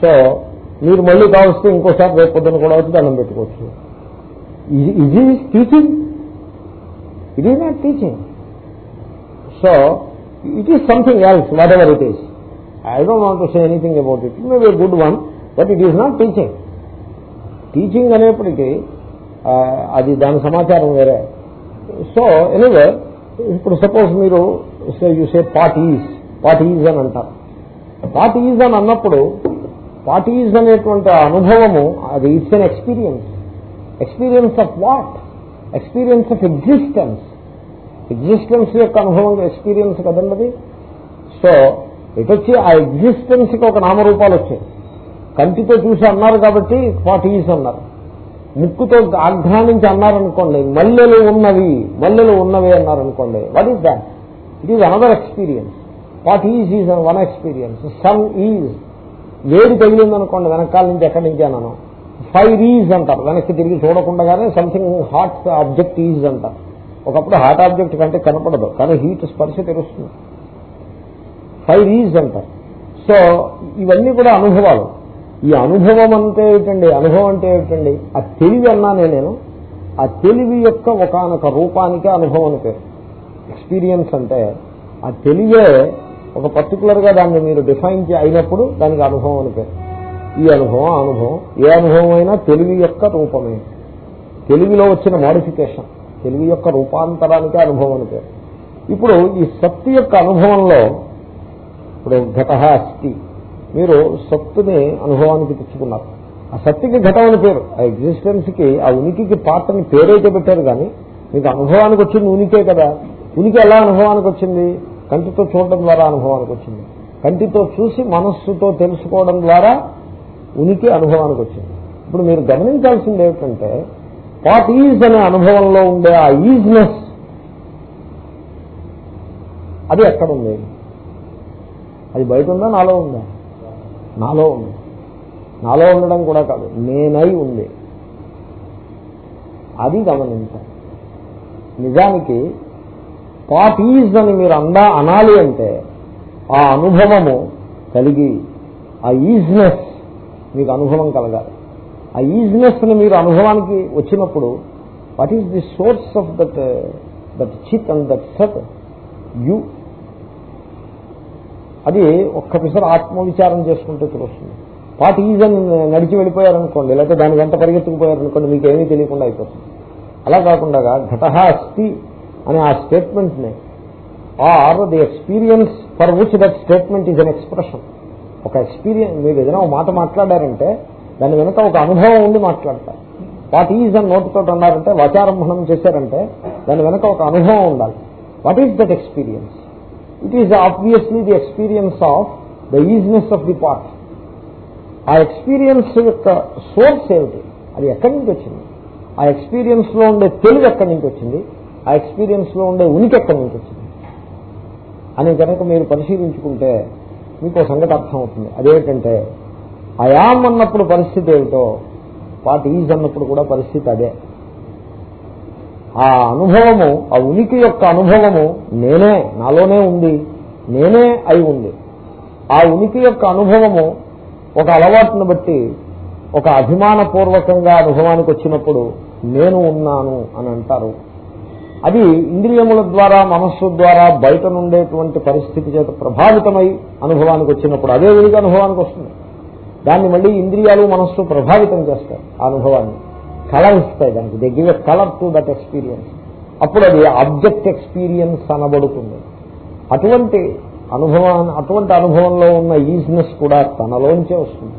So మీరు మళ్ళీ కావస్తే ఇంకోసారి రేపు పొద్దున కూడా వచ్చి దండం పెట్టుకోవచ్చు. ఇది టీచింగ్ ఇది not teaching so it is something else whatever it is I don't want to say anything about it maybe good one but it is not teaching teaching అనేప్పటికీ అది దాని సమాచారం వేరే. సో ఎనీవే ఇప్పుడు సపోజ్ మీరు you say part is అని అంటారు. Parties అని అన్నప్పుడు వాట్ ఈజ్ అనేటువంటి అనుభవము? అది it's an experience experience of what experience of existence existence యొక్క అనుభవం ఎక్స్పీరియన్స్ కదండది? సో ఇటొచ్చి ఆ ఎగ్జిస్టెన్స్కి ఒక నామరూపాలు వచ్చాయి. కంటితో చూసి అన్నారు కాబట్టి వాట్ ఈజ్ అన్నారు. ముక్కుతో ఆఘ్రానించి అన్నారనుకోండి మల్లెలు ఉన్నవి మల్లెలు ఉన్నవి అన్నారనుకోండి what is that it is another experience what is is one experience sun is వేడి తగిలిందనుకోండి వెనకాల నుంచి ఎక్కడి నుంచి అన్నాను. ఫైర్ ఈజ్ అంటారు. వెనక్కి తిరిగి చూడకుండానే సంథింగ్ హాట్ ఆబ్జెక్ట్ ఈజ్ అంటారు. ఒకప్పుడు హాట్ ఆబ్జెక్ట్ కంటే కనపడదు కానీ హీట్ స్పర్శ తెలుస్తుంది ఫైర్ ఈజ్ అంటారు. సో ఇవన్నీ కూడా అనుభవాలు. ఈ అనుభవం అంటే ఏమిటండి అనుభవం అంటే ఏమిటండి ఆ తెలివి అన్నానే నేను. ఆ తెలివి యొక్క ఒకనొక రూపానికి అనుభవం అని పేరు. ఎక్స్పీరియన్స్ అంటే ఆ తెలివే ఒక పర్టికులర్గా దాన్ని మీరు డిఫైన్ అయినప్పుడు దానికి అనుభవం అని పేరు. ఈ అనుభవం ఆ అనుభవం. ఏ అనుభవం అయినా తెలివి యొక్క రూపమే. తెలివిలో వచ్చిన మోడిఫికేషన్ తెలివి యొక్క రూపాంతరానికి అనుభవం అని పేరు. ఇప్పుడు ఈ సత్తు యొక్క అనుభవంలో ఇప్పుడు ఘట అస్థి. మీరు సత్తుని అనుభవానికి తెచ్చుకున్నారు. ఆ సత్తుకి ఘటం అని పేరు. ఆ ఎగ్జిస్టెన్స్కి ఆ ఉనికికి పాత్రని పేరైతే పెట్టారు కానీ మీకు అనుభవానికి వచ్చింది ఉనికే కదా. ఉనికి ఎలా అనుభవానికి వచ్చింది? కంటితో చూడడం ద్వారా అనుభవానికి వచ్చింది. కంటితో చూసి మనస్సుతో తెలుసుకోవడం ద్వారా ఉనికి అనుభవానికి వచ్చింది. ఇప్పుడు మీరు గమనించాల్సింది ఏమిటంటే వాట్ ఈజ్ అనే అనుభవంలో ఉండే ఆ ఈజ్నెస్ అది ఎక్కడ ఉంది? అది బయట ఉందా? నాలో ఉందా? నాలో ఉంది. నాలో ఉండడం కూడా కాదు నేనై ఉంది. అది గమనించాలి. నిజానికి వాట్ ఈజ్ అని మీరు అందా అనాలి అంటే ఆ అనుభవము కలిగి ఆ ఈజ్నెస్ మీకు అనుభవం కలగాలి. ఆ ఈజ్నెస్ని మీరు అనుభవానికి వచ్చినప్పుడు what is the source of that that chit and that sat? You. అది ఒక్క ఆత్మవిచారం చేసుకుంటే తెలుస్తుంది. ఈజ్ అని నడిచి వెళ్ళిపోయారనుకోండి లేకపోతే దాని వెంట పరిగెత్తుకుపోయారనుకోండి మీకు ఏమీ తెలియకుండా అయిపోతుంది. అలా కాకుండా ఘటహ అస్థి అనే ఆ స్టేట్మెంట్ని or the experience for which that statement is an expression. ఒక ఎక్స్పీరియన్స్ మీరు ఏదైనా ఒక మాట మాట్లాడారంటే దాని వెనుక ఒక అనుభవం ఉండి మాట్లాడతారు. వాట్ ఈజ్ అని నోటితో అన్నారంటే వాచారంభం చేశారంటే దాని వెనుక ఒక అనుభవం ఉండాలి. What is that experience? It is obviously the experience of the easiness of the part ఆ ఎక్స్పీరియన్స్ యొక్క సోర్స్ ఏమిటి? అది ఎక్కడి నుంచి వచ్చింది? ఆ ఎక్స్పీరియన్స్లో ఉండే తెలివి ఎక్కడి నుంచి వచ్చింది? ఆ ఎక్స్పీరియన్స్లో ఉండే ఉనికి ఎక్కడి నుంచి వచ్చింది? అని కనుక మీరు పరిశీలించుకుంటే మీకు సంగతి అర్థం అవుతుంది అదేమిటంటే అయాం అన్నప్పుడు పరిస్థితి ఏమిటో వాట్ ఈజ్ అన్నప్పుడు కూడా పరిస్థితి అదే. ఆ అనుభవము ఆ ఉనికి యొక్క అనుభవము నేనే నాలోనే ఉంది నేనే అయి ఉంది. ఆ ఉనికి యొక్క అనుభవము ఒక అలవాటును బట్టి ఒక అభిమానపూర్వకంగా అనుభవానికి వచ్చినప్పుడు నేను ఉన్నాను అని అంటారు. అది ఇంద్రియముల ద్వారా మనస్సు ద్వారా బయట నుండేటువంటి పరిస్థితి చేత ప్రభావితమై అనుభవానికి వచ్చినప్పుడు అదే ఉనికి అనుభవానికి వస్తుంది. దాన్ని మళ్ళీ ఇంద్రియాలు మనస్సు ప్రభావితం చేస్తాయి ఆ అనుభవాన్ని. కలర్ ఇస్తాయి దానికి. They give a colour to that experience అప్పుడు అది ఆబ్జెక్ట్ ఎక్స్పీరియన్స్ అనబడుతుంది. అటువంటి అనుభవాన్ని అటువంటి అనుభవంలో ఉన్న ఈజినెస్ కూడా తనలోంచే వస్తుంది.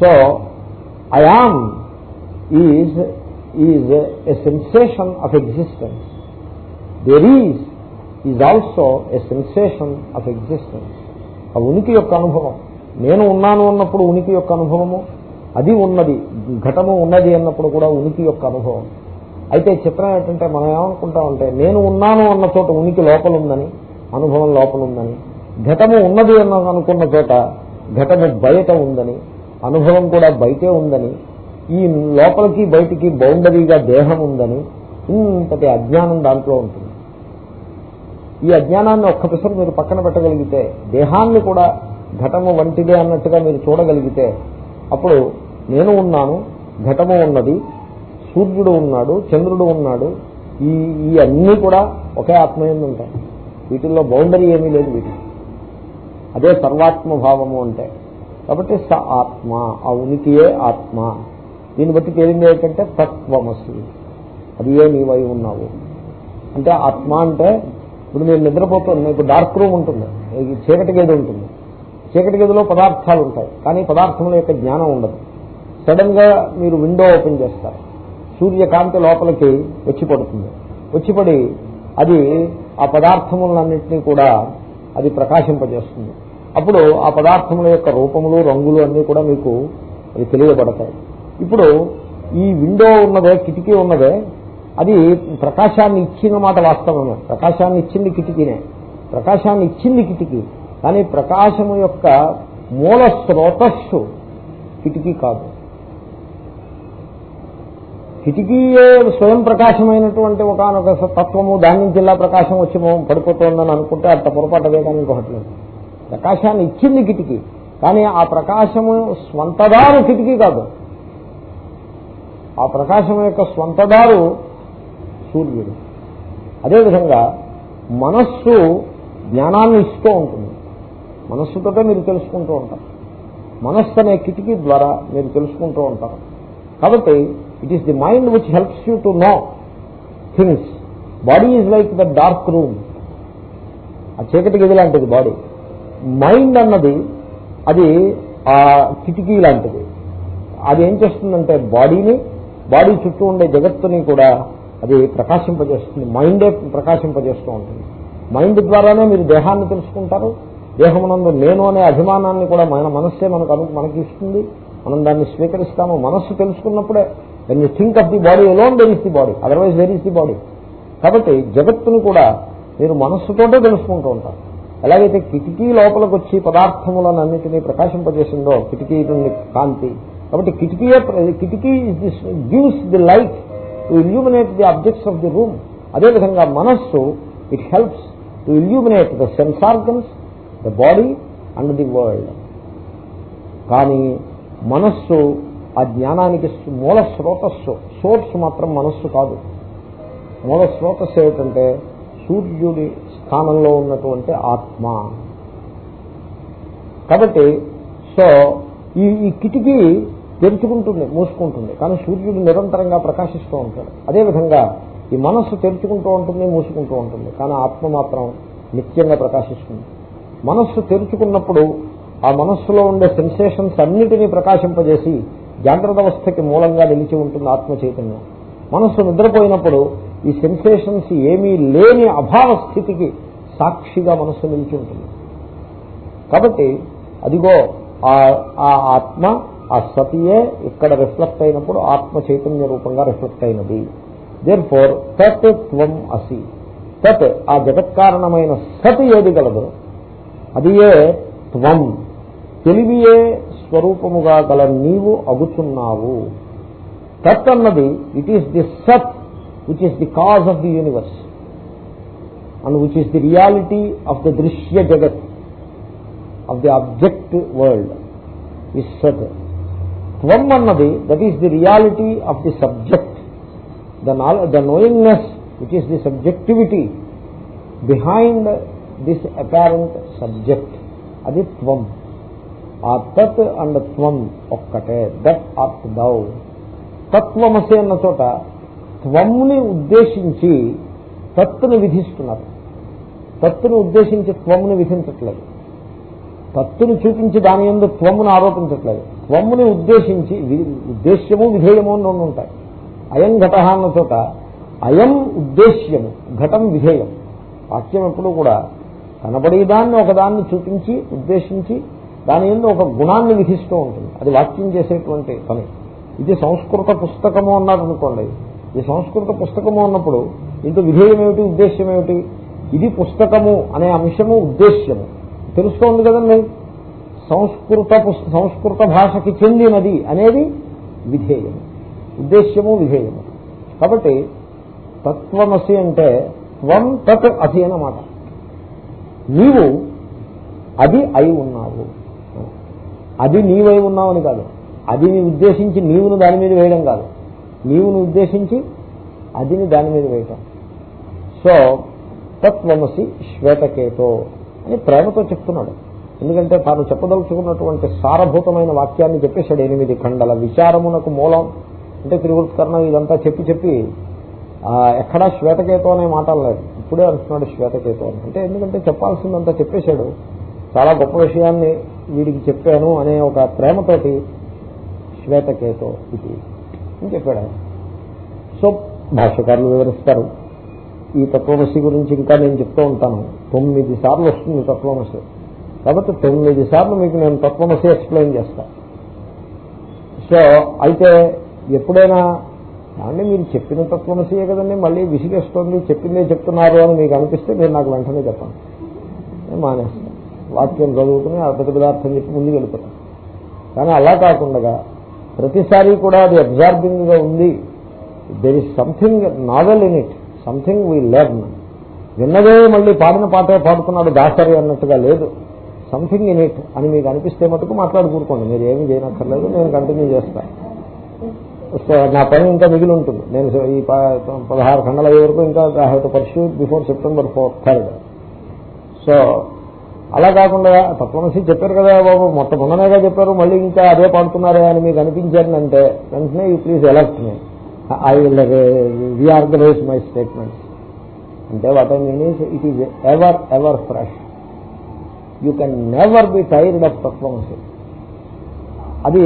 So I am is is a sensation of existence there is is also a sensation of existence ఆ ఉనికి యొక్క అనుభవం. నేను ఉన్నాను అన్నప్పుడు ఉనికి యొక్క అనుభవము అది ఉన్నది ఘటము ఉన్నది అన్నప్పుడు కూడా ఉనికి యొక్క అనుభవం. అయితే చిత్రం ఏంటంటే మనం ఏమనుకుంటామంటే నేను ఉన్నాను అన్న చోట ఉనికి లోపల ఉందని అనుభవం లోపల ఉందని ఘటము ఉన్నది అన్న అనుకున్న చోట ఘటము బయట ఉందని అనుభవం కూడా బయటే ఉందని ఈ లోపలికి బయటికి బౌండరీగా దేహం ఉందని ఇంతటి అజ్ఞానం దాంట్లో ఉంటుంది. ఈ అజ్ఞానాన్ని ఒక్క పిసరు మీరు పక్కన పెట్టగలిగితే దేహాన్ని కూడా ఘటము వంటిదే అన్నట్టుగా మీరు చూడగలిగితే అప్పుడు నేను ఉన్నాను ఘటము ఉన్నది సూర్యుడు ఉన్నాడు చంద్రుడు ఉన్నాడు ఈ ఈ అన్నీ కూడా ఒకే ఆత్మయందు ఉంటాయి. వీటిల్లో బౌండరీ ఏమీ లేదు వీటి అదే సర్వాత్మ భావము అంటే. కాబట్టి స ఆత్మ ఆ ఉనికియే ఆత్మ. దీన్ని బట్టి తేలింది ఏంటంటే తత్వమసి అది ఏ నీవై ఉన్నావు. అంటే ఆత్మ అంటే ఇప్పుడు మీరు నిద్రపోతుంది మీకు డార్క్ రూమ్ ఉంటుంది. చీకటి గది ఉంటుంది. చీకటి గదిలో పదార్థాలు ఉంటాయి. కానీ పదార్థముల యొక్క జ్ఞానం ఉండదు. సడన్గా మీరు విండో ఓపెన్ చేస్తారు. సూర్యకాంతి లోపలికి వచ్చి పడుతుంది. వచ్చి పడి అది ఆ పదార్థములన్నింటినీ కూడా అది ప్రకాశింపజేస్తుంది. అప్పుడు ఆ పదార్థముల యొక్క రూపములు రంగులు అన్నీ కూడా మీకు అది తెలియబడతాయి. ఇప్పుడు ఈ విండో ఉన్నదే కిటికీ ఉన్నదే అది ప్రకాశాన్ని ఇచ్చిన మాట వాస్తవమే. ప్రకాశాన్ని ఇచ్చింది కిటికీనే. ప్రకాశాన్ని ఇచ్చింది కిటికీ. కానీ ప్రకాశము యొక్క మూల స్రోతస్సు కిటికీ కాదు. కిటికీయే స్వయం ప్రకాశమైనటువంటి ఒకనొక తత్వము దాని నుంచి ఇలా ప్రకాశం వచ్చి పడిపోతుందని అనుకుంటే అంత పొరపాటు అదే కానీ ఇంకొకటి ప్రకాశాన్ని ఇచ్చింది కిటికీ. కానీ ఆ ప్రకాశము స్వంతదారు కిటికీ కాదు. ఆ ప్రకాశం యొక్క స్వంతదారు సూర్యుడు. అదేవిధంగా మనస్సు జ్ఞానాన్ని ఇస్తూ ఉంటుంది. మనస్సుతోటే మీరు తెలుసుకుంటూ ఉంటారు. మనస్సు అనే కిటికీ ద్వారా మీరు తెలుసుకుంటూ ఉంటారు. కాబట్టి it is the mind which helps you to know things body is like the dark room ఆ చీకటి గది లాంటిది? బాడీ మైండ్ అన్నది అది ఆ కిటికీ లాంటిది. అది ఏం చేస్తుందంటే బాడీని బాడీ చుట్టూ ఉండే జగత్తుని కూడా అది ప్రకాశింపజేస్తుంది. మైండే ప్రకాశింపజేస్తూ ఉంటుంది. మైండ్ ద్వారానే మీరు దేహాన్ని తెలుసుకుంటారు. దేహమునందు నేను అనే అభిమానాన్ని కూడా మన మనస్సే మనకు అను మనకి ఇస్తుంది మనం దాన్ని స్వీకరిస్తాము. మనస్సు తెలుసుకున్నప్పుడే. When you think of the body alone there is the body otherwise where is the body కాబట్టి జగత్తును కూడా మీరు మనస్సుతోటే తెలుసుకుంటూ ఉంటారు. ఎలాగైతే కిటికీ లోపలికి వచ్చి పదార్థములను అన్నింటినీ ప్రకాశింపజేసిందో కిటికీ నుండి కాంతి కాబట్టి కిటికీయే కిటికీ gives the light to illuminate the objects of the room అదేవిధంగా మనస్సు it helps to illuminate the sense organs the body and the world కానీ మనస్సు ఆ జ్ఞానానికి మూల స్రోతస్సు సోర్స్ మాత్రం మనస్సు కాదు. మూల స్రోతస్సు ఏమిటంటే సూర్యుడి స్థానంలో ఉన్నటువంటి ఆత్మ. కాబట్టి సో ఈ ఈ కిటికీ తెరుచుకుంటుంది మూసుకుంటుంది కానీ సూర్యుడు నిరంతరంగా ప్రకాశిస్తూ ఉంటాడు. అదేవిధంగా ఈ మనస్సు తెరుచుకుంటూ ఉంటుంది మూసుకుంటూ ఉంటుంది. కానీ ఆత్మ మాత్రం నిత్యంగా ప్రకాశిస్తుంది. మనస్సు తెరుచుకున్నప్పుడు ఆ మనస్సులో ఉండే సెన్సేషన్స్ అన్నిటినీ ప్రకాశింపజేసి జాగ్రత్త అవస్థకి మూలంగా నిలిచి ఉంటుంది ఆత్మ చైతన్యం మనస్సు నిద్రపోయినప్పుడు ఈ సెన్సేషన్స్ ఏమీ లేని అభావ స్థితికి సాక్షిగా మనస్సు నిలిచి ఉంటుంది. కాబట్టి అదిగో ఆ ఆత్మ ఆ సతియే ఇక్కడ రిఫ్లెక్ట్ అయినప్పుడు ఆత్మ చైతన్య రూపంగా రిఫ్లెక్ట్ అయినది. దేర్ ఫోర్ తత్ త్వం అసి. తత్ ఆ జగత్కారణమైన సతి ఏది గలదు? అది ఏ త్వం. తెలివియే స్వరూపముగా గల నీవు అగుచున్నావు. తత్ అన్నది it is the sat which is the cause of the universe and which is the reality of the drishya jagat of the object world is sat. త్వం అన్నది that is the reality of the subject the the knowingness which is the subjectivity behind this apparent subject అది త్వం. ఆ తత్ and త్వం ఒక్కటే. That art దౌ తత్వమసి అన్న చోట త్వంని ఉద్దేశించి తత్తుని విధిస్తున్నారు. తత్తుని ఉద్దేశించి త్వంను విధించట్లేదు. తత్తుని చూపించి దాని ఎందు త్వమ్మును ఆరోపించట్లేదు. త్వమ్ముని ఉద్దేశించి ఉద్దేశ్యము విధేయము అని రెండు ఉంటాయి. అయం ఘట అన్న చోట అయం ఉద్దేశ్యము ఘటం విధేయం. వాక్యం ఎప్పుడు కూడా కనబడేదాన్ని ఒకదాన్ని చూపించి ఉద్దేశించి దాని ఎందు ఒక గుణాన్ని విధిస్తూ ఉంటుంది. అది వాక్యం చేసేటువంటి పని. ఇది సంస్కృత పుస్తకము అన్నారు అనుకోండి. ఇది సంస్కృత పుస్తకము అన్నప్పుడు ఇంత విధేయం ఏమిటి ఉద్దేశ్యం ఏమిటి ఇది పుస్తకము అనే అంశము ఉద్దేశ్యము. తెలుస్తోంది కదండి. సంస్కృత సంస్కృత భాషకి చెందినది అనేది విధేయము ఉద్దేశ్యము విధేయము. కాబట్టి తత్వమసి అంటే త్వం తత్ అధి అన్నమాట. నీవు అది అయి ఉన్నావు. అది నీవై ఉన్నావని కాదు. అదిని ఉద్దేశించి నీవును దాని మీద వేయడం కాదు. నీవును ఉద్దేశించి అదిని దాని మీద వేయటం. సో తత్వమసి శ్వేతకేతో. అని ప్రేమతో చెప్తున్నాడు. ఎందుకంటే తాను చెప్పదలుచుకున్నటువంటి సారభూతమైన వాక్యాన్ని చెప్పేశాడు ఎనిమిది ఖండల విచారమునకు మూలం. అంటే త్రివృత్కరణం ఇదంతా చెప్పి చెప్పి ఎక్కడా శ్వేతకేతు అనే మాట లేదు ఇప్పుడే అంటున్నాడు శ్వేతకేతో అని. అంటే ఎందుకంటే చెప్పాల్సిందంతా చెప్పేశాడు. చాలా గొప్ప విషయాన్ని వీడికి చెప్పాను అనే ఒక ప్రేమతోటి శ్వేతకేతో ఇది అని చెప్పాడు. సో భాష్యకారులు వివరిస్తారు. ఈ తత్వమసి గురించి ఇంకా నేను చెప్తూ ఉంటాను. తొమ్మిది సార్లు వస్తుంది తత్వమసి. కాబట్టి తొమ్మిది సార్లు మీకు నేను తత్వమసి ఎక్స్ప్లెయిన్ చేస్తా. సో అయితే ఎప్పుడైనా అంటే మీరు చెప్పిన తత్వమసియే కదండి మళ్ళీ విసిగేస్తోంది చెప్పిందే చెప్తున్నారు అని మీకు అనిపిస్తే మీరు నాకు వెంటనే చెప్పండి. నేను మానేస్తాను వాక్యం చదువుకుని ఆ పెద్ద పదార్థం చెప్పి ముందుకు వెళ్ళిపోతాను కానీ అలా కాకుండా ప్రతిసారి కూడా అది అబ్జార్బింగ్గా ఉంది. There is something novel in it something we learn. విన్నదే మళ్ళీ పాడిన పాటే పాడుతున్నాడు దాసరి అన్నట్టుగా లేదు. సంథింగ్ ఇన్ ఇట్ అని మీకు అనిపిస్తే మటుకు మాట్లాడుకూరుకోండి మీరు ఏమీ చేయనక్కర్లేదు నేను కంటిన్యూ చేస్తాను సో నా పని ఇంకా మిగిలి ఉంటుంది. నేను ఈ పదహారు ఖండల అయ్యే వరకు ఇంకా I have to pursue before September four third so అలా కాకుండా తత్వమసి చెప్పారు కదా బాబు మొత్తం మొన్ననేగా చెప్పారు మళ్ళీ ఇంకా అదే పాడుతున్నారే అని మీకు అనిపించారంటే వెంటనే ఈ ప్లీజ్ ఎలర్ట్ నేను I will reorganise my statement అంటే what I mean is it is ever ever fresh you can never be tired of performance అది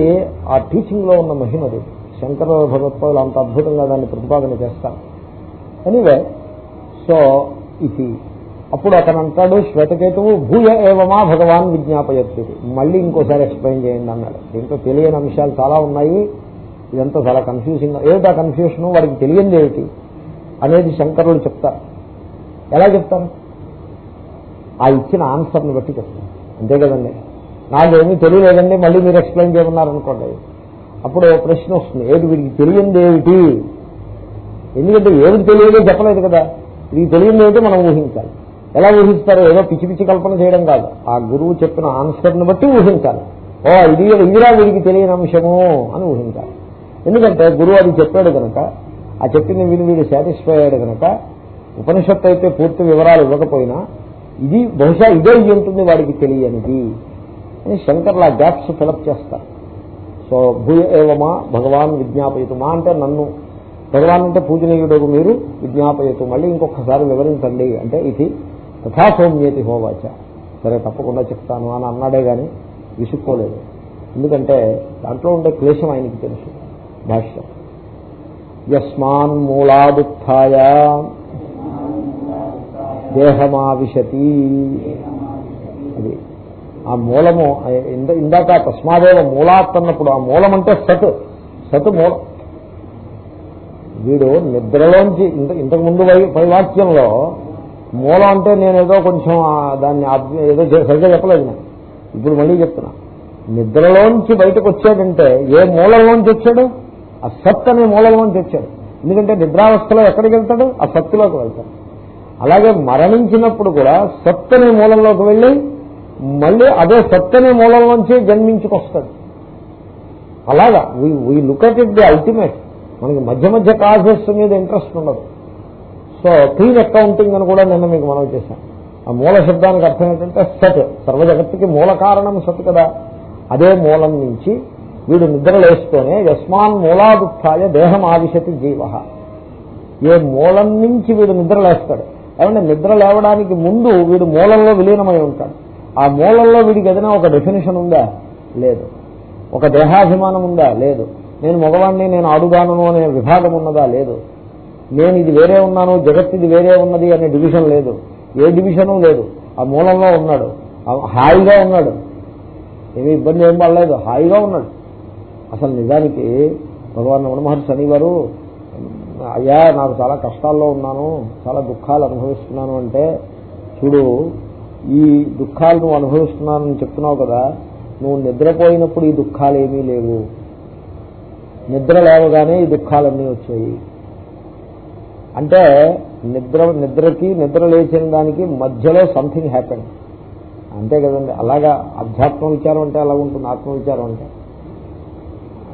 ఆ టీచింగ్లో ఉన్న మహిమది శంకర భగవత్పాదులు అంత అద్భుతంగా దాన్ని ప్రతిపాదన చేస్తారు. ఎనీవే సో ఇది. అప్పుడు అతను అంటాడు శ్వేతకేతువు భూయ ఏవమా భగవాన్ విజ్ఞాపయత్తి మళ్ళీ ఇంకోసారి ఎక్స్ప్లెయిన్ చేయండి అన్నాడు. దీంట్లో తెలియని అంశాలు చాలా ఉన్నాయి. ఇదంతా చాలా కన్ఫ్యూజింగ్ ఏమిటా కన్ఫ్యూషన్ వాడికి తెలియంది ఏమిటి? అనేది శంకరులు చెప్తారు. ఎలా చెప్తారు? ఆ ఇచ్చిన ఆన్సర్ని బట్టి చెప్తారు. అంతే కదండి. నాకేమీ తెలియలేదండి మళ్ళీ మీరు ఎక్స్ప్లెయిన్ చేయమన్నారనుకోండి. అప్పుడు ప్రశ్న వస్తుంది. ఏది వీడికి తెలియంది ఏమిటి? ఎందుకంటే ఏది తెలియదో చెప్పలేదు కదా. వీడికి తెలియంది ఏమిటి మనం ఊహించాలి. ఎలా ఊహిస్తారు? ఏదో పిచ్చి పిచ్చి కల్పన చేయడం కాదు. ఆ గురువు చెప్పిన ఆన్సర్ని బట్టి ఊహించాలి. ఓ ఇది ఇదిరా వీడికి తెలియని అంశము అని ఊహించాలి. ఎందుకంటే గురువు అది చెప్పాడు కనుక ఆ చెప్పింది విని వీడు సాటిస్ఫై అయ్యాడు కనుక ఉపనిషత్తు అయితే పూర్తి వివరాలు ఇవ్వకపోయినా ఇది బహుశా ఇదే ఉంటుంది వాడికి తెలియనిది అని శంకర్ల గ్యాప్స్ ఫిలప్ చేస్తారు. సో భూయ ఏవమా భగవాన్ విజ్ఞాపయతుమా అంటే నన్ను. భగవాన్ అంటే పూజనీయుడు మీరు విజ్ఞాపయతు. మళ్ళీ ఇంకొకసారి వివరించండి అంటే ఇది తథా సౌమ్యేతి హోవాచ. సరే తప్పకుండా చెప్తాను అని అన్నాడే గాని విసుక్కోలేదు. ఎందుకంటే దాంట్లో ఉండే క్లేశం ఆయనకి తెలుసు. భాష్యం. యస్మాన్ మూలాదుత్య దేహమావిశతి. అది ఆ మూలము ఇందాక తస్మాదేవ మూలాత్ అన్నప్పుడు ఆ మూలం అంటే సత్ సత్ మూలం. వీడు నిద్రలోంచి ఇంత ఇంతకు ముందు పై వాక్యంలో మూలం అంటే నేను ఏదో కొంచెం దాన్ని ఏదో సరిగ్గా చెప్పలేదు నేను. ఇప్పుడు మళ్ళీ చెప్తున్నా. నిద్రలోంచి బయటకు వచ్చాడంటే ఏ మూలంలోంచి వచ్చాడు? ఆ సత్ అనే మూలంలోంచి వచ్చాడు ఎందుకంటే నిద్రావస్థలో ఎక్కడికి వెళ్తాడు? ఆ సత్తులోకి వెళ్తాడు. అలాగే మరణించినప్పుడు కూడా సత్ అనే మూలంలోకి వెళ్ళి మళ్ళీ అదే సత్ అనే మూలంలోంచి జన్మించుకొస్తాడు. అలాగా we look at it the ultimate మనకి మధ్య మధ్య కాజెస్ మీద ఇంట్రెస్ట్ ఉండదు. సో క్లీన్ అకౌంటింగ్ అని కూడా నిన్న మీకు మనం చేశాం. ఆ మూల శబ్దానికి అర్థం ఏంటంటే సత్. సర్వ జగత్తుకి మూల కారణం సత్ కదా. అదే మూలం నుంచి వీడు నిద్రలేస్తూనే యస్మాన్ మూలాదుత్య దేహం ఆవిశతి జీవ. ఏ మూలం నుంచి వీడు నిద్రలేస్తాడు ఏమంటే నిద్ర లేవడానికి ముందు వీడు మూలంలో విలీనమై ఉంటాడు. ఆ మూలంలో వీడికి ఏదైనా ఒక డెఫినేషన్ ఉందా? లేదు. ఒక దేహాభిమానం ఉందా? లేదు. నేను మగవాణ్ణి నేను ఆడుగాను అనే విభాగం ఉన్నదా? లేదు. నేను ఇది వేరే ఉన్నాను జగత్ ఇది వేరే ఉన్నది అనే డివిజన్ లేదు. ఏ డివిజను లేదు. ఆ మూలంలో ఉన్నాడు. హాయిగా ఉన్నాడు. ఏమి ఇబ్బంది ఏం పడలేదు. హాయిగా ఉన్నాడు. అసలు నిజానికి భగవాన్ రమణ మహర్షి శనివారు అయ్యా నాకు చాలా కష్టాల్లో ఉన్నాను చాలా దుఃఖాలు అనుభవిస్తున్నాను అంటే చూడు ఈ దుఃఖాలు నువ్వు అనుభవిస్తున్నానని చెప్తున్నావు కదా నువ్వు నిద్రపోయినప్పుడు ఈ దుఃఖాలు ఏమీ లేవు. నిద్ర లేవగానే ఈ దుఃఖాలన్నీ వచ్చాయి. అంటే నిద్ర నిద్రకి నిద్ర లేచిన దానికి మధ్యలో సంథింగ్ హ్యాపెన్ అంతే కదండి. అలాగా అధ్యాత్మ విచారం అంటే అలా ఉంటుంది ఆత్మ విచారం అంటే.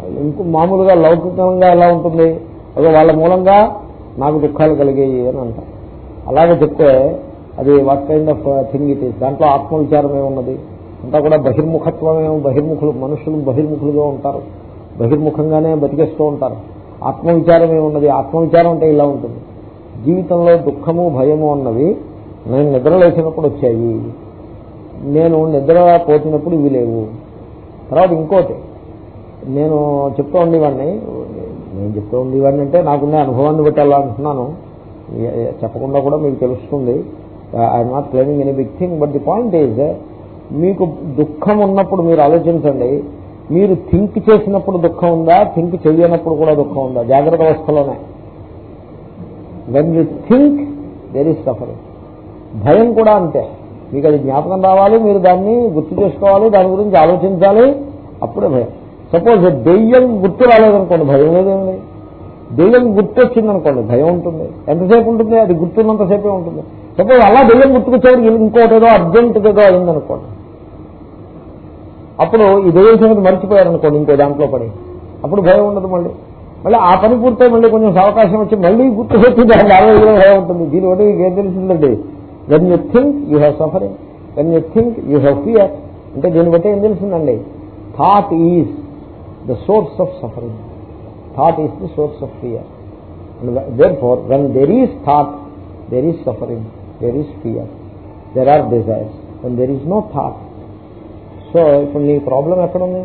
ఇంకో మామూలుగా లౌకికంగా ఎలా ఉంటుంది? అదో వాళ్ళ మూలంగా నాకు దుఃఖాలు కలిగాయి అని అంటారు. అలాగే చెప్తే అది what kind of thing it is దాంట్లో ఆత్మవిచారమే ఉన్నది ఏమున్నది? అంతా కూడా బహిర్ముఖత్వమే బహిర్ముఖులు మనుషులు బహిర్ముఖులుగా ఉంటారు. బహిర్ముఖంగానే బతికేస్తూ ఉంటారు. ఆత్మవిచారమే ఉన్నది ఏమున్నది అంటే ఇలా ఉంటుంది. జీవితంలో దుఃఖము భయము అన్నవి నేను నిద్ర లేచినప్పుడు వచ్చాయి. నేను నిద్ర పోతున్నప్పుడు ఇవి లేవు. తర్వాత ఇంకోటి నేను చెప్తూ ఉండేవాడిని. నేను చెప్తూ ఉండేవాడిని అంటే నాకున్న అనుభవాన్ని బట్టి అలా అంటున్నాను. చెప్పకుండా కూడా మీకు తెలుస్తుంది. I'm not claiming any big thing but the point is మీకు దుఃఖం ఉన్నప్పుడు మీరు ఆలోచించండి. మీరు థింక్ చేసినప్పుడు దుఃఖం ఉందా? థింక్ చేయనప్పుడు కూడా దుఃఖం ఉందా? జాగ్రత్త అవస్థలోనే. When you think there is suffering భయం కూడా అంతే. మీకు అది జ్ఞాపకం రావాలి మీరు దాన్ని గుర్తు చేసుకోవాలి దాని గురించి ఆలోచించాలి అప్పుడే భయం. సపోజ్ దెయ్యం గుర్తు రాలేదనుకోండి భయం లేదండి. దెయ్యం గుర్తు వచ్చిందనుకోండి భయం ఉంటుంది. ఎంతసేపు ఉంటుంది? అది గుర్తున్నంతసేపే ఉంటుంది. సపోజ్ అలా దెయ్యం గుర్తుకొచ్చేవాడికి ఇంకోటి ఏదో అర్జెంట్ ఏదో అయిందనుకోండి. అప్పుడు ఈ దెయ్యం సంగతి మర్చిపోయారనుకోండి ఇంకో దాంట్లో పడి. అప్పుడు భయం ఉండదు మళ్ళీ. మళ్ళీ ఆ పని పూర్తయి మళ్ళీ కొంచెం అవకాశం వచ్చి మళ్ళీ గుర్తు వచ్చి దానికి ఆలోచన భయం ఉంటుంది. దీని ఒకటి మీకు ఏం తెలిసిందండి? When you think you have suffering when you think you have fear అంటే దీన్ని బట్టి ఏం తెలిసిందండి? Thought is the source of suffering thought is the source of fear therefore when there is thought there is suffering there is fear there are desires when there is no thought so ఇప్పుడు నీ problem ఎక్కడుంది?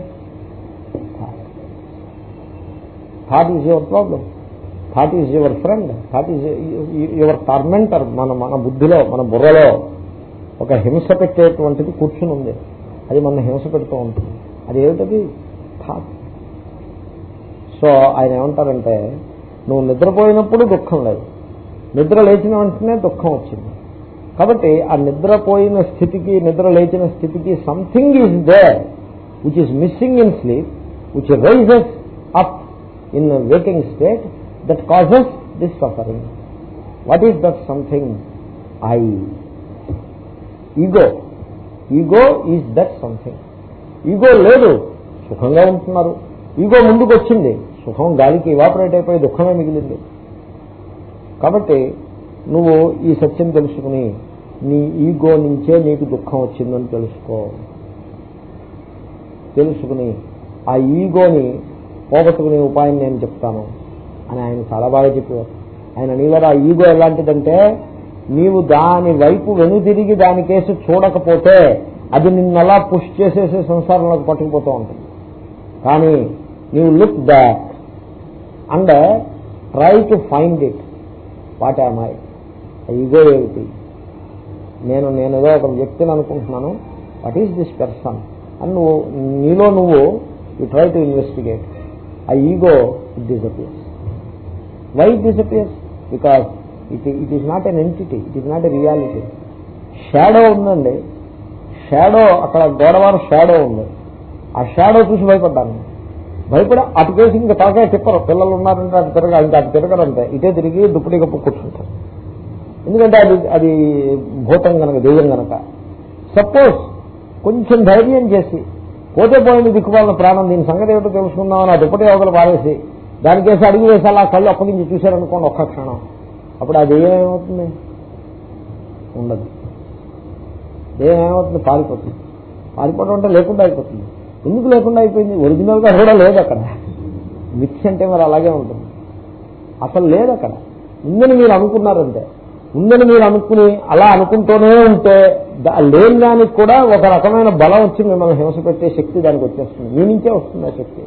Thought is your problem thought is your friend thought is your tormentor మన మన బుద్ధిలో మన బుర్రలో ఒక హింస పెట్టేటువంటిది కూర్చుని ఉంది అది మన హింస పెడుతూ ఉంటుంది. అది ఏమిటది? థాట్ సో ఆయన ఏమంటారంటే నువ్వు నిద్రపోయినప్పుడు దుఃఖం లేదు. నిద్ర లేచిన వెంటనే దుఃఖం వచ్చింది. కాబట్టి ఆ నిద్రపోయిన స్థితికి నిద్ర లేచిన స్థితికి something is there which is missing in sleep which rises up in waking state that causes this suffering what is that something I ego ego is that something ego లేదు. సుఖంగా ఉంటున్నారు. ఈగో ముందుకు వచ్చింది సుఖం గాలికి ఇవాపరేట్ అయిపోయి దుఃఖమే మిగిలింది. కాబట్టి నువ్వు ఈ సత్యం తెలుసుకుని నీ ఈగో నుంచే నీకు దుఃఖం వచ్చిందని తెలుసుకో. తెలుసుకుని ఆ ఈగోని పోగొట్టుకునే ఉపాయం నేను చెప్తాను అని ఆయన చాలా బాగా చెప్పారు ఆయన నీలరా ఈగో ఎలాంటిదంటే నీవు దాని వైపు వెనుదిరిగి దాని కేసు చూడకపోతే అది నిన్నలా పుష్ చేసేసి సంసారంలోకి పట్టుకుపోతూ ఉంటుంది. కానీ నీవు look back and try to find it what am I ego ఏమిటి నేను నేను ఏదో ఒక వ్యక్తిని అనుకుంటున్నాను. వాట్ ఈస్ దిస్ పర్సన్ అని నువ్వు నీలో నువ్వు యు ట్రై టు ఇన్వెస్టిగేట్ ఆ ego it disappears why it disappears because it it is not an entity it is not a reality shadow ఉందండి. షాడో అక్కడ గోడవారు షాడో ఉంది. ఆ షాడో చూసి భయపడ్డాను. భయపడి అటు కేసు ఇంకా తాకే తిప్పరు. పిల్లలు ఉన్నారంటే అటు తిరగ ఇంకా అటు తిరగరంటే. ఇటే తిరిగి దుప్పటి కప్పు కూర్చుంటారు. ఎందుకంటే అది అది భూతం గనక దెయ్యం గనక. సపోజ్ కొంచెం ధైర్యం చేసి పోతే పోయింది దిక్కుమాలిన ప్రాణం దీని సంగతి ఏమిటో తెలుసుకుందామని ఆ దుప్పటి అవతల పారేసి దానికేసి అడుగు వేసి అలా కళ్ళు అప్పగించి చూశారనుకోండి ఒక్క క్షణం. అప్పుడు ఆ దెయ్యం ఏమవుతుంది? ఉండదు. దెయ్యం ఏమవుతుంది? పారిపోతుంది. పారిపోవడం అంటే లేకుండా అయిపోతుంది. ఎందుకు లేకుండా అయిపోయింది? ఒరిజినల్గా కూడా లేదు అక్కడ. మిక్స్ అంటే మరి అలాగే ఉంటుంది. అసలు లేదు అక్కడ. ఉందని మీరు అనుకున్నారంటే ఉందని మీరు అనుకుని అలా అనుకుంటూనే ఉంటే లేని దానికి కూడా ఒక రకమైన బలం వచ్చి మిమ్మల్ని హింస పెట్టే శక్తి దానికి వచ్చేస్తుంది. మీ నుంచే వస్తుంది ఆ శక్తి.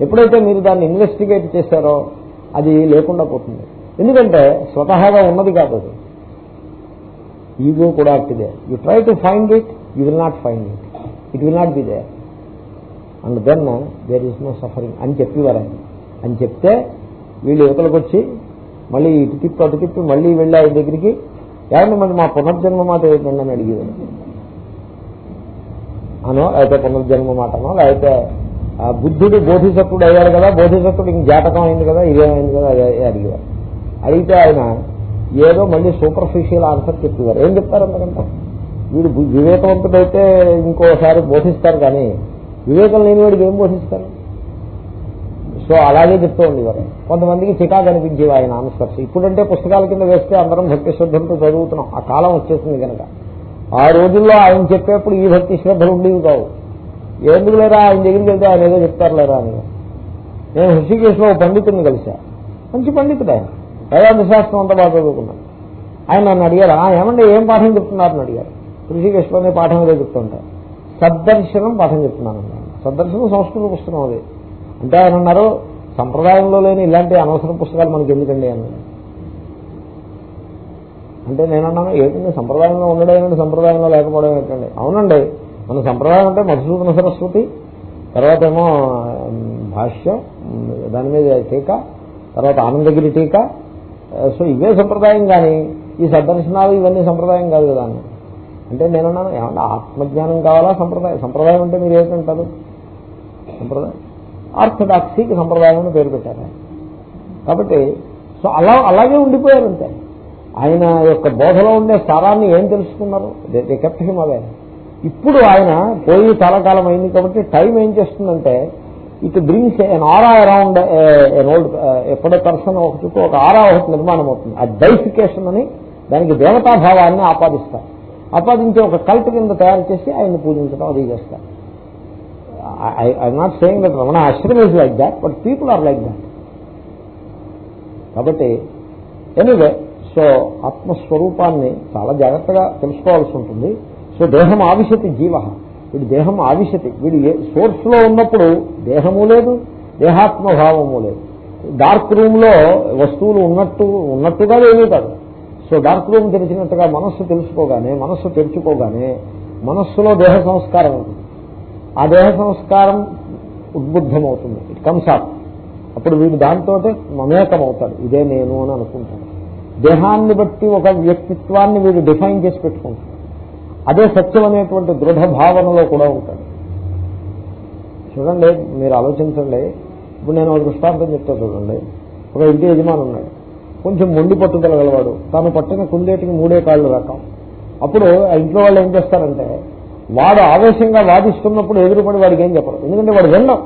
ఎప్పుడైతే మీరు దాన్ని ఇన్వెస్టిగేట్ చేశారో అది లేకుండా పోతుంది. ఎందుకంటే స్వతహాగా ఉన్నది కాదు అది. ఈగో కూడా అట్టిదే you try to find it you will not find it it will not be there and then there is no suffering అని చెప్పేవారు. ఆయన అని చెప్తే వీళ్ళు యువతలకు వచ్చి మళ్ళీ ఇటు తిప్పి అటు తిప్పి మళ్ళీ వెళ్ళి ఆయన దగ్గరికి ఏమన్నా మరి మా పునర్జన్మ మాట ఏంటండి? అని అడిగేవారు. అనో అయితే పునర్జన్మ మాటనో లేకపోతే ఆ బుద్ధుడు బోధిసత్వుడు అయ్యారు కదా బోధిసత్వుడు ఇంక జాతకం అయింది కదా ఇదేమైంది కదా అదే అడిగేవారు. అడిగితే ఆయన ఏదో మళ్ళీ సూపర్ఫిషియల్ ఆన్సర్ చెప్పేవారు. ఏం చెప్తారు అంతకంటే? వీడు వివేకవంతుడైతే ఇంకోసారి బోధిస్తారు కానీ వివేకం లేని వాడికి ఏం పోషిస్తారు? సో అలాగే చెప్తూ ఉండేవారు కొంతమందికి చికాకు అనిపించేవి ఆయన ఆన్సర్స్ ఇప్పుడంటే పుస్తకాల కింద వేస్తే అందరం భక్తి శ్రద్ధలతో చదువుతున్నాం. ఆ కాలం వచ్చేసింది కనుక. ఆ రోజుల్లో ఆయన చెప్పేప్పుడు ఈ భక్తి శ్రద్ధలు ఉండేవి కావు. ఎందుకు లేరా? ఆయన దగ్గరికి వెళ్తే ఆయన ఏదో చెప్తారు లేరా అని. నేను హృషికేశ్లో ఒక పండితుడిని కలిశా. మంచి పండితుడు ఆయన. వేదాంత శాస్త్రం అంతా బాగా చదువుకున్నాను ఆయన నన్ను అడిగారు ఏమంటే ఏం పాఠం చెప్తున్నారని అడిగారు. హృషికేశ్లోనే పాఠం ఏదో చెప్తుంటారు. సద్దర్శనం పాఠం చెప్తున్నాను. సద్దర్శనం సంస్కృత పుస్తకం అది. అంటే ఆయన అన్నారు సంప్రదాయంలో లేని ఇలాంటి అనవసర పుస్తకాలు మనకి ఎందుకండి అన్నాడు అంటే నేను అన్నాను ఏంటండి సంప్రదాయంలో ఉండడం ఏంటండి సంప్రదాయంలో లేకపోవడం ఏంటండి? అవునండి మన సంప్రదాయం అంటే మధుసూదన సరస్వతి తర్వాత ఏమో భాష్య భాష్యం దాని మీద టీకా తర్వాత ఆనందగిరి టీకా. సో ఇవే సంప్రదాయం కానీ ఈ సద్దర్శనాలు ఇవన్నీ సంప్రదాయం కాదు కదా అన్న అంటే నేను అన్నాను ఏమన్నా ఆత్మజ్ఞానం కావాలా సంప్రదాయం? సంప్రదాయం అంటే మీరు ఏంటంటారు సంప్రదాయం? ఆర్థడాక్సీకి సంప్రదాయం అని పేరు పెట్టారు. కాబట్టి సో అలా అలాగే ఉండిపోయారు అంతే. ఆయన యొక్క బోధలో ఉండే సారాన్ని ఏం తెలుసుకున్నారు? Kept him away. ఇప్పుడు ఆయన పోయి చాలా కాలం అయింది కాబట్టి టైం ఏం చేస్తుందంటే it brings an aura around an old ఎప్పుడో పర్సన్ ఒక చుట్టూ ఒక ఆరా ఒకటి నిర్మాణం అవుతుంది ఆ డైఫికేషన్ అని దానికి దేవతాభావాన్ని ఆపాదిస్తారు. ఆపాదించే ఒక కల్ట్ కింద తయారు చేసి ఆయన్ని పూజించడం అది చేస్తారు. I'm not saying that Ramana Ashram is like that but people are like that కాబట్టి ఎనివే సో ఆత్మస్వరూపాన్ని చాలా జాగ్రత్తగా తెలుసుకోవాల్సి ఉంటుంది. సో దేహం ఆవిశతి జీవ. వీడి దేహం ఆవిశతి. వీడు ఏ సోర్స్లో ఉన్నప్పుడు దేహము లేదు దేహాత్మభావము లేదు. డార్క్ రూమ్లో వస్తువులు ఉన్నట్టు ఉన్నట్టుగా ఏమీ కాదు. సో డార్క్ రూమ్ తెలిసినట్టుగా మనస్సు తెలుసుకోగానే మనస్సు తెరుచుకోగానే మనస్సులో దేహ సంస్కారం ఉంటుంది ఆ దేహ సంస్కారం ఉద్బుద్ధమవుతుంది. ఇట్ కమ్స్ అప్ అప్పుడు వీడు దాంతో మమేకం అవుతాడు ఇదే నేను అని అనుకుంటాడు. దేహాన్ని బట్టి ఒక వ్యక్తిత్వాన్ని వీడు డిఫైన్ చేసి పెట్టుకుంటాడు. అదే సత్యం అనేటువంటి దృఢ భావనలో కూడా ఉంటాడు. చూడండి మీరు ఆలోచించండి. ఇప్పుడు నేను ఒక దృష్టాంతం చెప్తా చూడండి. ఒక ఇంటి యజమాని ఉన్నాడు. కొంచెం మొండి పట్టుదల గలవాడు. తాను పట్టిన కుందేటికి మూడే కాళ్ళు రకం. అప్పుడు ఆ ఇంట్లో వాళ్ళు ఏం చేస్తారంటే వాడు ఆవేశంగా వాదిస్తున్నప్పుడు ఎదురుపడి వాడికి ఏం చెప్పరు. ఎందుకంటే వాడు విన్నాం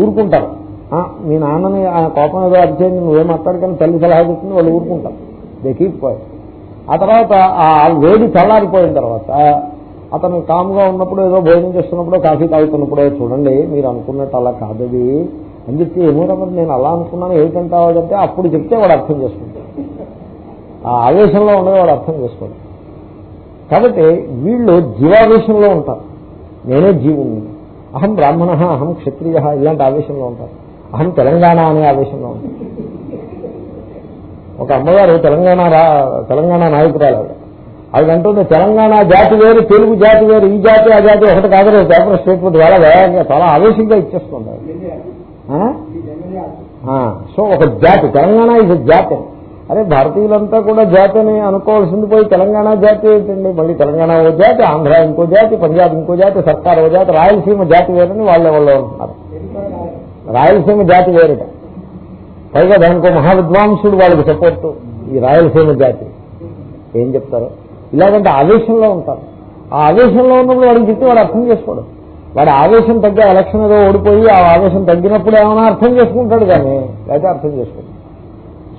ఊరుకుంటారు. ఆ, మీ నాన్నని ఆ కోపం ఏదో అరిచేయండి నువ్వేం మాట్లాడుకుని తల్లి సలహా చెప్తుంది వాళ్ళు ఊరుకుంటారు. దే కీప్ పాయింట్ ఆ తర్వాత ఆ వేడి చల్లారిపోయిన తర్వాత అతను కామ్గా ఉన్నప్పుడు ఏదో భోజనం చేస్తున్నప్పుడు కాఫీ తాగుతున్నప్పుడు చూడండి మీరు అనుకున్నట్టు అలా కాదది. అని చెప్పి ఏమో నేను అలా అనుకున్నాను ఏమిటంటావాడంటే అప్పుడు చెప్తే వాడు అర్థం చేసుకుంటాడు. ఆ ఆవేశంలో ఉండదు వాడు అర్థం చేసుకోడు. కాబట్టి వీళ్ళు జీవావేశంలో ఉంటారు. నేనే జీవుని అహం బ్రాహ్మణ అహం క్షత్రియ ఇలాంటి ఆవేశంలో ఉంటారు. అహం తెలంగాణ అనే ఆవేశంలో ఉంటారు. ఒక అమ్మగారు తెలంగాణ రా తెలంగాణ నాయకురాలు ఆవిడ. ఆవిడ అంటుంది తెలంగాణ జాతి వేరు తెలుగు జాతి వేరు ఈ జాతి ఆ జాతి ఒకటి కాదు పేపర్ స్టేట్మెంట్. చాలా వేగంగా చాలా ఆవేశంగా ఇచ్చేస్తుంది ఆవిడ. సో ఒక జాతి. తెలంగాణ ఇది జాతి. అరే భారతీయులంతా కూడా జాతి అని అనుకోవాల్సింది పోయి తెలంగాణ జాతి ఏంటండి? మళ్ళీ తెలంగాణ ఓ జాతి ఆంధ్ర ఇంకో జాతి పంజాబ్ ఇంకో జాతి సర్కార్ ఓ జాతి రాయలసీమ జాతి వేరని వాళ్ళు వాళ్ళు ఉంటున్నారు రాయలసీమ జాతి వేరుట. పైగా దానికో మహావిద్వాంసుడు వాళ్ళకి సపోర్టు ఈ రాయలసీమ జాతి. ఏం చెప్తారు? ఇలాగంటే ఆవేశంలో ఉంటారు. ఆ ఆవేశంలో ఉన్నప్పుడు వాడికి చెప్తే వాడు అర్థం చేసుకోవడం వాడి ఆవేశం తగ్గ ఎలక్షన్ ఏదో ఓడిపోయి ఆ ఆవేశం తగ్గినప్పుడు ఏమైనా అర్థం చేసుకుంటాడు కానీ లేకపోతే అర్థం చేసుకుంటాడు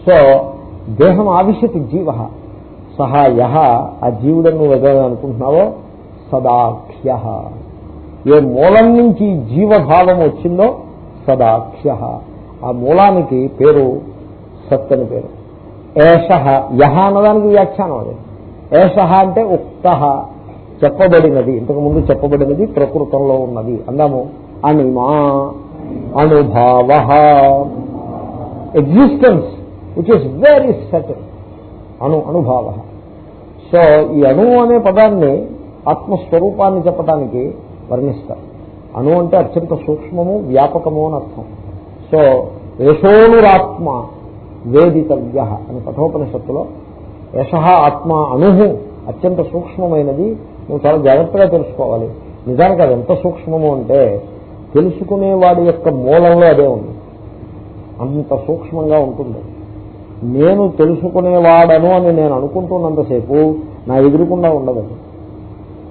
సో దేహం ఆవిశ్యతి జీవ. సహా యహ ఆ జీవుడని నువ్వు ఏదైనా అనుకుంటున్నావో సదాఖ్య. ఏ మూలం నుంచి జీవభావం వచ్చిందో సదాఖ్య. ఆ మూలానికి పేరు సత్ అని పేరు. ఏష యహ అన్నదానికి వ్యాఖ్యానం అది. ఏష అంటే ఉక్త. చెప్పబడినది ఇంతకుముందు చెప్పబడినది ప్రకృతంలో ఉన్నది. అందాము అణిమా అనుభావ existence which is very subtle అణు అనుభావ. సో ఈ అణువు అనే పదాన్ని ఆత్మస్వరూపాన్ని చెప్పడానికి వర్ణిస్తారు. అణు అంటే అత్యంత సూక్ష్మము వ్యాపకము అని అర్థం. సో యశోనురాత్మ వేదితవ్య అని కఠోపనిషత్తులో యశ ఆత్మ అణు అత్యంత సూక్ష్మమైనది. నువ్వు చాలా జాగ్రత్తగా తెలుసుకోవాలి. నిజానికి అది ఎంత సూక్ష్మము అంటే తెలుసుకునేవాడి యొక్క మూలంలో అదే ఉంది. అంత సూక్ష్మంగా ఉంటుంది. నేను తెలుసుకునేవాడను అని నేను అనుకుంటున్నంతసేపు నా ఎదురుకుండా ఉండదు.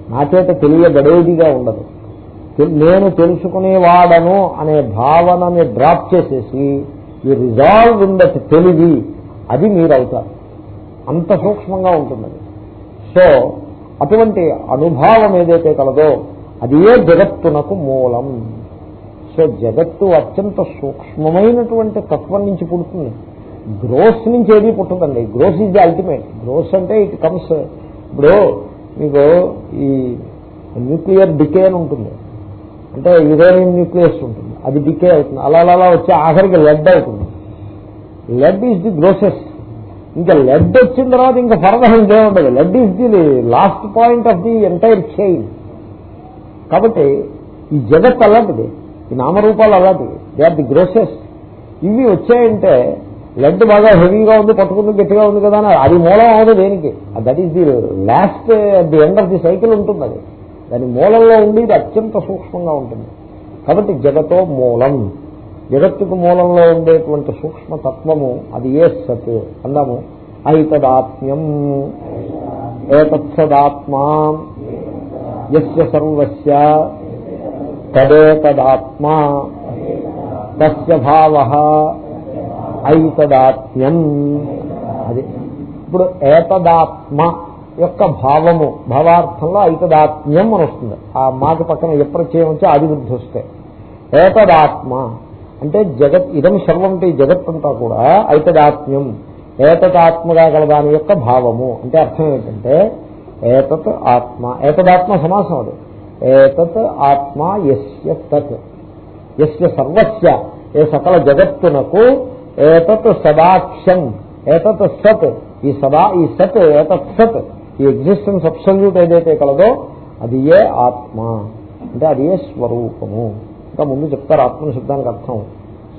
నా చేత తెలియబడేదిగా ఉండదు. నేను తెలుసుకునేవాడను అనే భావనని డ్రాప్ చేసేసి ఈ రిజాల్వ్ ఇన్ దట్ తెలివి అది మీరు అవుతారు అంత సూక్ష్మంగా ఉంటుంది సో అటువంటి అనుభావం ఏదైతే కలదో అది జగత్తునకు మూలం. సో జగత్తు అత్యంత సూక్ష్మమైనటువంటి తత్వం నుంచి పుడుతుంది. గ్రోస్ నుంచి ఏది పుట్టదండి. Gross is the ultimate. Gross అంటే ఇట్ కమ్స్. ఇప్పుడు మీకు ఈ న్యూక్లియర్ డికే అని ఉంటుంది. అంటే యురేనియం న్యూక్లియస్ ఉంటుంది. అది డికే అవుతుంది. అలా అలా అలా వచ్చి ఆఖరికి లెడ్ అవుతుంది. లెడ్ ఈజ్ ది గ్రోసెస్ ఇంకా లెడ్ వచ్చిన తర్వాత ఇంకా ఫర్దర్ ఇంకే ఉండదు lead is the last point of the entire chain కాబట్టి ఈ జగత్ అలాంటిది ఈ నామరూపాలు అలాంటివి దే ఆర్ ది గ్రోసెస్ట్ ఇవి వచ్చాయంటే లెడ్ బాగా హెవీగా ఉంది పట్టుకుంది గట్టిగా ఉంది కదా అది మూలం అవదు దేనికి? That is the last the end of the cycle ఉంటుంది అది. దాని మూలంలో ఉండి ఇది అత్యంత సూక్ష్మంగా ఉంటుంది. కాబట్టి జగతో మూలం. జగత్తుకు మూలంలో ఉండేటువంటి సూక్ష్మతత్వము అది ఏ సత్? అందాము ఐతదాత్మ్యం ఏతత్సదాత్మా ఎస్య సర్వస్య తదేతదాత్మా తస్య భావ ఐతదాత్మ్యం. అది ఇప్పుడు ఏతదాత్మ యొక్క భావము భావార్థంలో ఐతదాత్మ్యం అని వస్తుంది. ఆ మాట పక్కన ఎప్రచయం వచ్చి అది వృద్ధి వస్తే. ఏతదాత్మ అంటే జగత్ ఇదం సర్వం అంటే జగత్ అంతా కూడా ఐతదాత్మ్యం. ఏతదాత్మగా గల దాని యొక్క భావము. అంటే అర్థం ఏంటంటే ఏతత్ ఆత్మ ఏతదాత్మ సమాసం అది. ఏతత్ ఆత్మ ఎస్య తత్. ఎస్య సర్వస్య ఏ సకల జగత్తునకు ఏతత్ సదాఖ్యం. ఏతత్ సత్. ఈ సదా ఈ సత్ ఏతత్ సత్. ఈ ఎగ్జిస్టెన్స్ అబ్సల్యూట్ ఏదైతే కలదో అది ఏ ఆత్మ. అంటే అది ఏ స్వరూపము. ఇంకా ముందు చెప్తారు ఆత్మ శబ్దానికి అర్థం.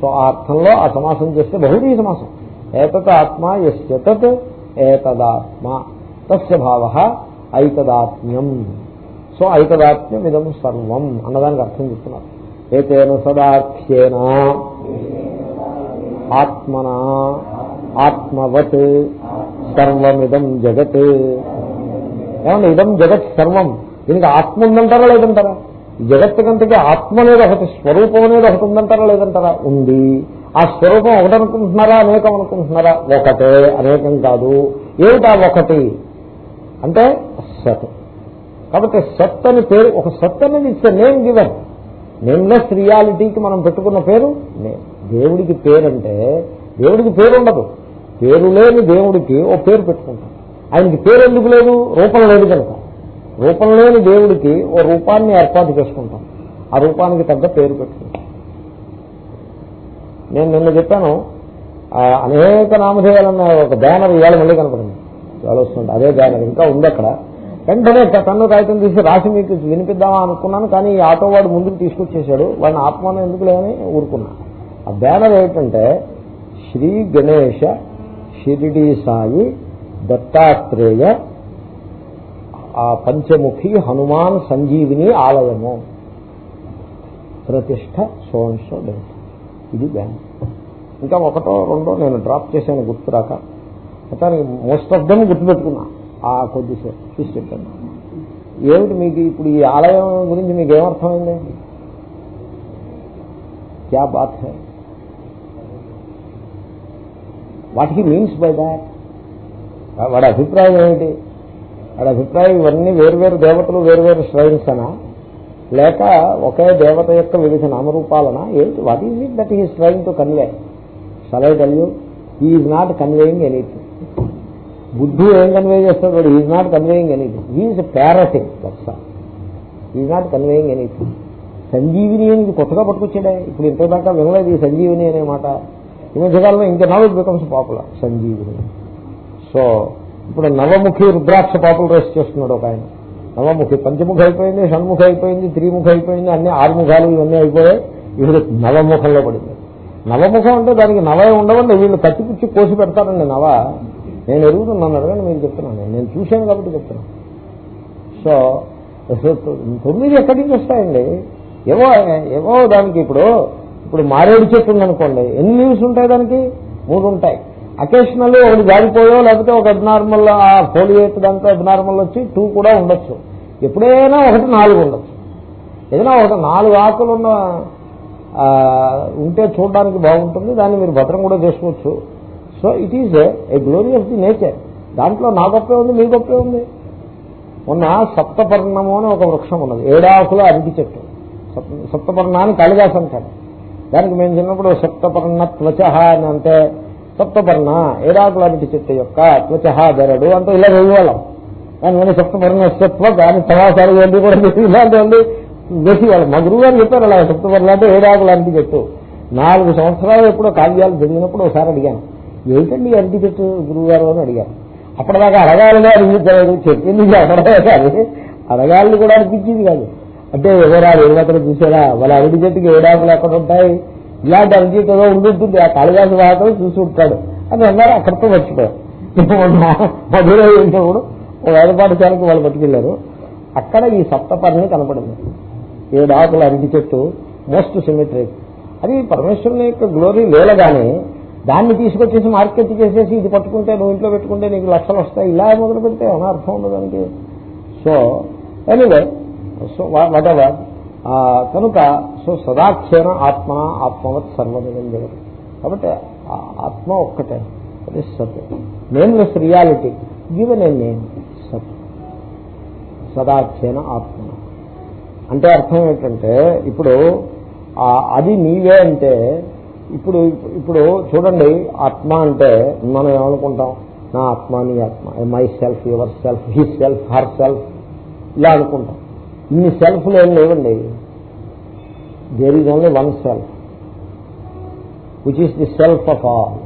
సో ఆ అర్థంలో ఆ సమాసం చేస్తే బహుదీ సమాసం. ఏతత్ ఆత్మ ఎస్చతత్ ఏతదాత్మ. తస్య భావ ఐతదాత్మ్యం. సో ఐతదాత్మ్యం ఇదం సర్వం అన్నదానికి అర్థం చెప్తున్నారు. ఏతేన సదాఖ్యేన. ఆత్మన. ఆత్మవత్ సర్వమిదం జగత్. ఏమన్నా ఇదం జగత్ సర్వం. దీనికి ఆత్మ ఉందంటారా లేదంటారా? జగత్తుకంతకి ఆత్మ అనేది ఒకటి స్వరూపం అనేది ఒకటి ఉందంటారా లేదంటారా? ఉంది. ఆ స్వరూపం ఒకటి అనుకుంటున్నారా అనేకం అనుకుంటున్నారా ఒకటే అనేకం కాదు. ఏమిటా ఒకటి? అంటే సత్. కాబట్టి సత్ అని పేరు ఒక సత్ అనేది ఇట్స్ నేమ్ గివెన్. నేమ్లెస్ రియాలిటీకి మనం పెట్టుకున్న పేరు నేమ్. దేవుడికి పేరంటే దేవుడికి పేరు ఉండదు పేరు లేని దేవుడికి ఓ పేరు పెట్టుకుంటాం. ఆయనకి పేరు ఎందుకు లేదు? రూపం లేదు కనుక. రూపం లేని దేవుడికి ఓ రూపాన్ని ఏర్పాటు చేసుకుంటాం. ఆ రూపానికి తగ్గ పేరు పెట్టుకుంటాం. నేను నిన్న చెప్పాను ఆ, అనేక నామధేయాలన్న ఒక బ్యానర్ ఇవాళ మళ్ళీ కనపడింది. ఇవాళ వస్తుంది. అదే బ్యానర్ ఇంకా ఉంది అక్కడ. వెంటనే తన్ను కాగితం తీసి రాసి మీకు వినిపిద్దామా అనుకున్నాను కానీ ఈ ఆటో వాడు ముందుకు తీసుకొచ్చేసాడు వాడిని ఆత్మానం ఎందుకు లేని ఊరుకున్నా. ఆ బ్యానర్ ఏంటంటే శ్రీ గణేష షిరిడి సాయి దత్తాత్రేయ ఆ పంచముఖి హనుమాన్ సంజీవిని ఆలయము. ప్రతిష్ట సోన్సో డేట్ ఇది బ్యాంక్ ఇంకా ఒకటో రెండో నేను డ్రాప్ చేశాను గుర్తురాక. మొత్తానికి మోస్ట్ ఆఫ్ దమ్ గుర్తుపెట్టుకున్నా. ఆ కొద్దిసేపు చూసి చెప్పాను ఏమిటి మీకు ఇప్పుడు ఈ ఆలయం గురించి మీకు ఏమర్థమైంది? క్యా బాత్ high? What he means by that? వాడి అభిప్రాయం ఏమిటి? వాడి అభిప్రాయం ఇవన్నీ వేర్వేరు దేవతలు వేర్వేరు శ్రైన్స్ అనా లేక ఒకే దేవత యొక్క వివిధ నామరూపాలనా. ఏంటి? What is it that he's trying to convey సలై tell he is not conveying anything బుద్ధి ఏం కన్వే చేస్తాడు is not conveying anything is parroting that's is not conveying anything Sanjeevani అని కొత్తగా పట్టుకొచ్చాడే. ఇప్పుడు ఇంతదాకా వినలేదు ఈ సంజీవిని అనే మాట. ఈ మధ్యకాలంలో ఇంకా now becomes popular Sanjeevani. So ఇప్పుడు నవముఖి రుద్రాక్ష పాపలు రేస్ చేస్తున్నాడు ఒక ఆయన. నవముఖి పంచముఖ అయిపోయింది షణ్ముఖ అయిపోయింది త్రిముఖ అయిపోయింది అన్ని ఆరుముఖాలు ఇవన్నీ అయిపోయాయి. ఇప్పుడు నవముఖంలో పడింది. నవముఖం అంటే దానికి నవే ఉండవండి వీళ్ళు కట్టిపుచ్చి కోసి పెడతారండి నవ. నేను ఎరుగుతున్నాను అడగండి మీరు చెప్తున్నాను. నేను చూశాను కాబట్టి చెప్తున్నాను. సో తొమ్మిది ఎక్కడి నుంచి వస్తాయండి? ఏవో ఏవో దానికి ఇప్పుడు ఇప్పుడు మారేడు చెట్టు ఉందనుకోండి ఎన్ని లీవ్స్ ఉంటాయి దానికి? మూడు ఉంటాయి. అకేషనల్ ఒకటి జారిపోయో లేకపోతే ఒక అబ్నార్మల్ ఆ ఫోలియేట్ దాంట్లో అబ్నార్మల్ వచ్చి టూ కూడా ఉండొచ్చు. ఎప్పుడైనా ఒకటి నాలుగు ఉండొచ్చు. ఏదైనా ఒక నాలుగు ఆకులు ఉన్న ఉంటే చూడడానికి బాగుంటుంది దాన్ని మీరు భద్రం కూడా చేసుకోవచ్చు. So it is a glory of the nature దాంట్లో నా గొప్పే ఉంది మీ గొప్పే ఉంది. మొన్న సప్తపర్ణము అని ఒక వృక్షం ఉన్నది. ఏడాకుల అరటి చెట్టు. సప్తపర్ణాన్ని కాళిదాస్ అంటాడు దానికి మేము చిన్నప్పుడు సప్తపర్ణ త్వచ అని అంటే సప్తపర్ణ ఏడాకుల లాంటి చెట్టు యొక్క త్వచ బెరడు అంటూ ఇలా వేయవాళ్ళం దాని మీద సప్తపర్ణ సత్వ దాని సమాచారం ఏంటి కూడా చెప్పి వేసేవాళ్ళం మా గురువు గారు చెప్పారు అలా సప్తపర్ణ అంటే ఏడాకుల లాంటి చెట్టు. నాలుగు సంవత్సరాలు ఎప్పుడో కావ్యాలు జరిగినప్పుడు ఒకసారి అడిగాను. ఏంటండి అరటి చెట్టు? గురువు గారు అని అడిగాను అప్పటిదాకా అడగాలని అడిగించలేదు చెప్పింది అడగడే కాదు అడగాలని కూడా అనిపించింది కాదు. అంటే ఎవరా ఏడాకులు చూసారా వాళ్ళ అరటి చెట్టుకి ఏడాకులు ఎక్కడ ఉంటాయి? ఇలాంటి అరటి ఏదో ఉండుంటుంది. ఆ కాళిదాసు వాహనం చూసి ఉంటాడు. అని అన్నారు అక్కడితో మర్చిపోయారు మధురై ఉన్నప్పుడు ఓ వాళ్ళు పట్టుకెళ్ళారు అక్కడ ఈ సప్తపర్ణి కనపడింది. ఏడు ఆకుల అరటి చెట్టు మోస్ట్ సిమెట్రిక్ అది పరమేశ్వరుని యొక్క గ్లోరీ లేలగానే దాన్ని తీసుకొచ్చేసి మార్కెట్ చేసేసి ఇది పట్టుకుంటే నువ్వు ఇంట్లో పెట్టుకుంటే నీకు లక్షలు వస్తాయి. ఇలా మొదలు పెడితే ఏమైనా అర్థం ఉండదు దానికి. So anyway so whatever కనుక సో సదాఖ్యేన ఆత్మ ఆత్మవత్ సర్వమిదం జగత్. కాబట్టి ఆత్మ ఒక్కటే అది సత్. Nameless reality given a name సత్. సదాఖ్యేన ఆత్మ అంటే అర్థం ఏంటంటే ఇప్పుడు అది నీవే అంటే ఇప్పుడు ఇప్పుడు చూడండి ఆత్మ అంటే మనం ఏమనుకుంటాం? నా ఆత్మ నీ ఆత్మ my self your self he self her self ఇలా అనుకుంటాం. ఇన్ని సెల్ఫ్లు ఏం లేవండి. There is only one self which is the self of all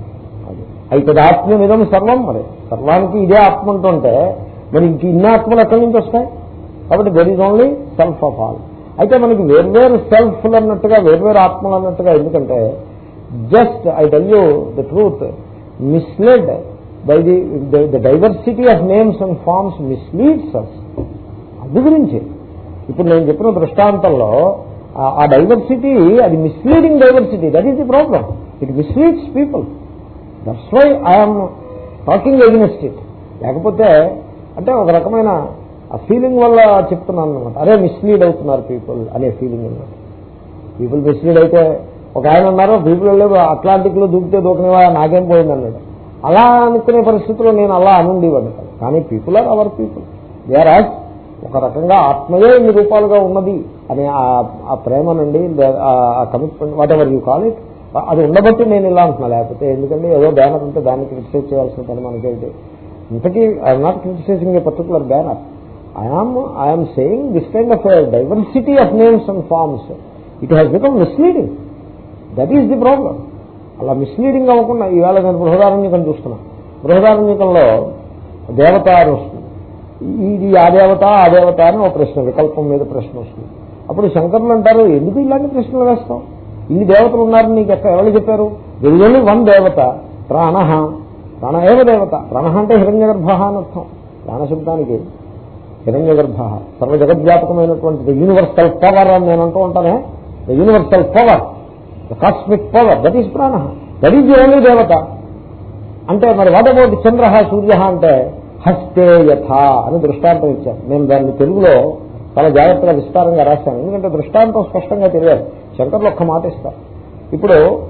అది. అయితే ఆత్మీయమిదం సర్వం మరి. సర్వానికి ఇదే ఆత్మ ఉంటుంటే మరి ఇంక ఇన్ని ఆత్మలు ఎక్కడి నుంచి వస్తాయి? కాబట్టి there is only self of all అయితే మనకి వేర్వేరు సెల్ఫ్లు అన్నట్టుగా వేర్వేరు ఆత్మలు అన్నట్టుగా ఎందుకంటే just I tell you the truth misled by the the diversity of names and forms misleads us అది గురించి. ఇప్పుడు నేను చెప్పిన దృష్టాంతంలో ఆ- డైవర్సిటీ అది misleading diversity that is the problem it misleads people that's why I'm talking against it లేకపోతే అంటే ఒక రకమైన ఆ ఫీలింగ్ వల్ల చెప్తున్నాను అనమాట అరే మిస్లీడ్ అవుతున్నారు పీపుల్ అనే ఫీలింగ్ అనమాట పీపుల్ మిస్లీడ్ అయితే ఒక ఆయన అన్నారు పీపుల్ వెళ్ళి అట్లాంటిక్లో దూకితే దూకనివా నాకేం పోయింది అన్నాడు. అలా అనుకునే పరిస్థితిలో నేను అలా అనుండేవాడిని కానీ people are our people they are as ఒక రకంగా ఆత్మయే ఇన్ని రూపాలుగా ఉన్నది అనే ఆ- ఆ ప్రేమనండి ఆ commitment whatever you call it అది ఉండబట్టి నేను ఇలా అంటున్నా లేకపోతే ఎందుకంటే ఏదో బ్యానర్ ఉంటే దాన్ని క్రిటిసైజ్ చేయాల్సిన పని మనకేంటి? ఇంతకీ I'm not criticising a particular banner I'm I'm saying this kind of diversity of names and forms it has become misleading that is the problem అలా మిస్లీడింగ్ అవ్వకుండా ఈవేళ నేను బృహదారణ్యకం చూస్తున్నా. బృహదారణ్యకంలో దేవత అని వస్తుంది ఇది ఆ దేవత ఆ దేవత అని ఒక ప్రశ్న వికల్పం మీద ప్రశ్న వస్తుంది. అప్పుడు శంకరులు అంటారు ఎందుకు ఇలాంటి ప్రశ్నలు వేస్తాం ఇన్ని దేవతలు ఉన్నారని నీకు ఎక్కడ ఎవరు చెప్పారు? వెలుగుని వన్ దేవత ప్రాణ. ప్రాణ ఏవ దేవత? ప్రాణ అంటే హిరణ్య గర్భ అని అర్థం. ప్రాణశబ్దానికి హిరణ్య గర్భ సర్వ జగద్వ్యాపకమైనటువంటి ద యూనివర్సల్ పవర్ అని నేను అంటూ ఉంటానే. The universal power the cosmic power that is prana. That is the only devata. అంటే మరి వాట్ అబౌట్ చంద్ర సూర్య అంటే హస్తే యథ అని దృష్టాంతం ఇచ్చాను నేను దాన్ని తెలుగులో చాలా జాగ్రత్తగా విస్తారంగా రాశాను. ఎందుకంటే దృష్టాంతం స్పష్టంగా తెలియాలి. శంకర్లు ఒక్క మాట ఇస్తారు. ఇప్పుడు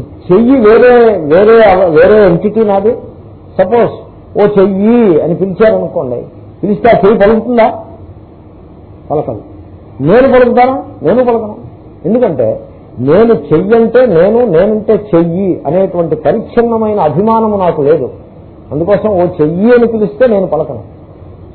చెయ్యి వేరే వేరే అవ- వేరే ఎంటిటీ నాది. సపోజ్ ఓ చెయ్యి అని పిలిచారనుకోండి పిలిస్తే ఆ చెయ్యి పలుకుతుందా? పలకదు. నేను పలుకుతాను? నేను పలకను. ఎందుకంటే నేను చెయ్యంటే నేను నేనంటే చెయ్యి అనేటువంటి పరిచ్ఛిన్నమైన అభిమానము నాకు లేదు. అందుకోసం ఓ చెయ్యి అని పిలిస్తే నేను పలకను.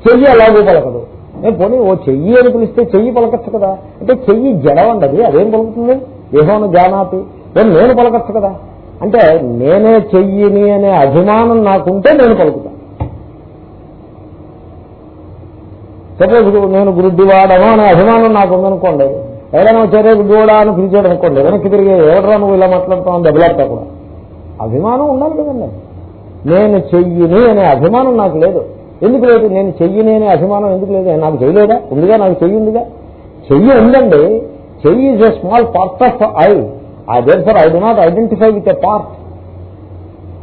చెయ్యి అలాగే పలకదు. నేను పోనీ ఓ చెయ్యి అని పిలిస్తే చెయ్యి పలకచ్చు కదా. అంటే చెయ్యి జడవండది అదేం పలుకుతుంది? దేహోను జానాతి. నేను నేను పలకచ్చు కదా? అంటే నేనే చెయ్యిని అనే అభిమానం నాకుంటే నేను పలుకుతాను సపోజ్ నేను గురుడ్డివాడను అనే అభిమానం నాకు ఉందనుకోండి ఎవరైనా వచ్చారే గుడ్డివాడా అని పిలిచాడు అనుకోండి వెనక్కి తిరిగి ఎవడరా నువ్వు ఇలా మాట్లాడుతావు అని దెబ్బలాడతా కూడా. అభిమానం ఉండాలి కదండి. నేను చెయ్యిని అనే అభిమానం నాకు లేదు. ఎందుకు లేదు? నేను చెయ్యిని అనే అభిమానం ఎందుకు లేదు? నాకు చేయలేదా? ఉందిగా? నాకు చెయ్యిందిగా చెయ్యి ఉందండి. చెయ్యి is a small part of I ah therefore I do not identify with a part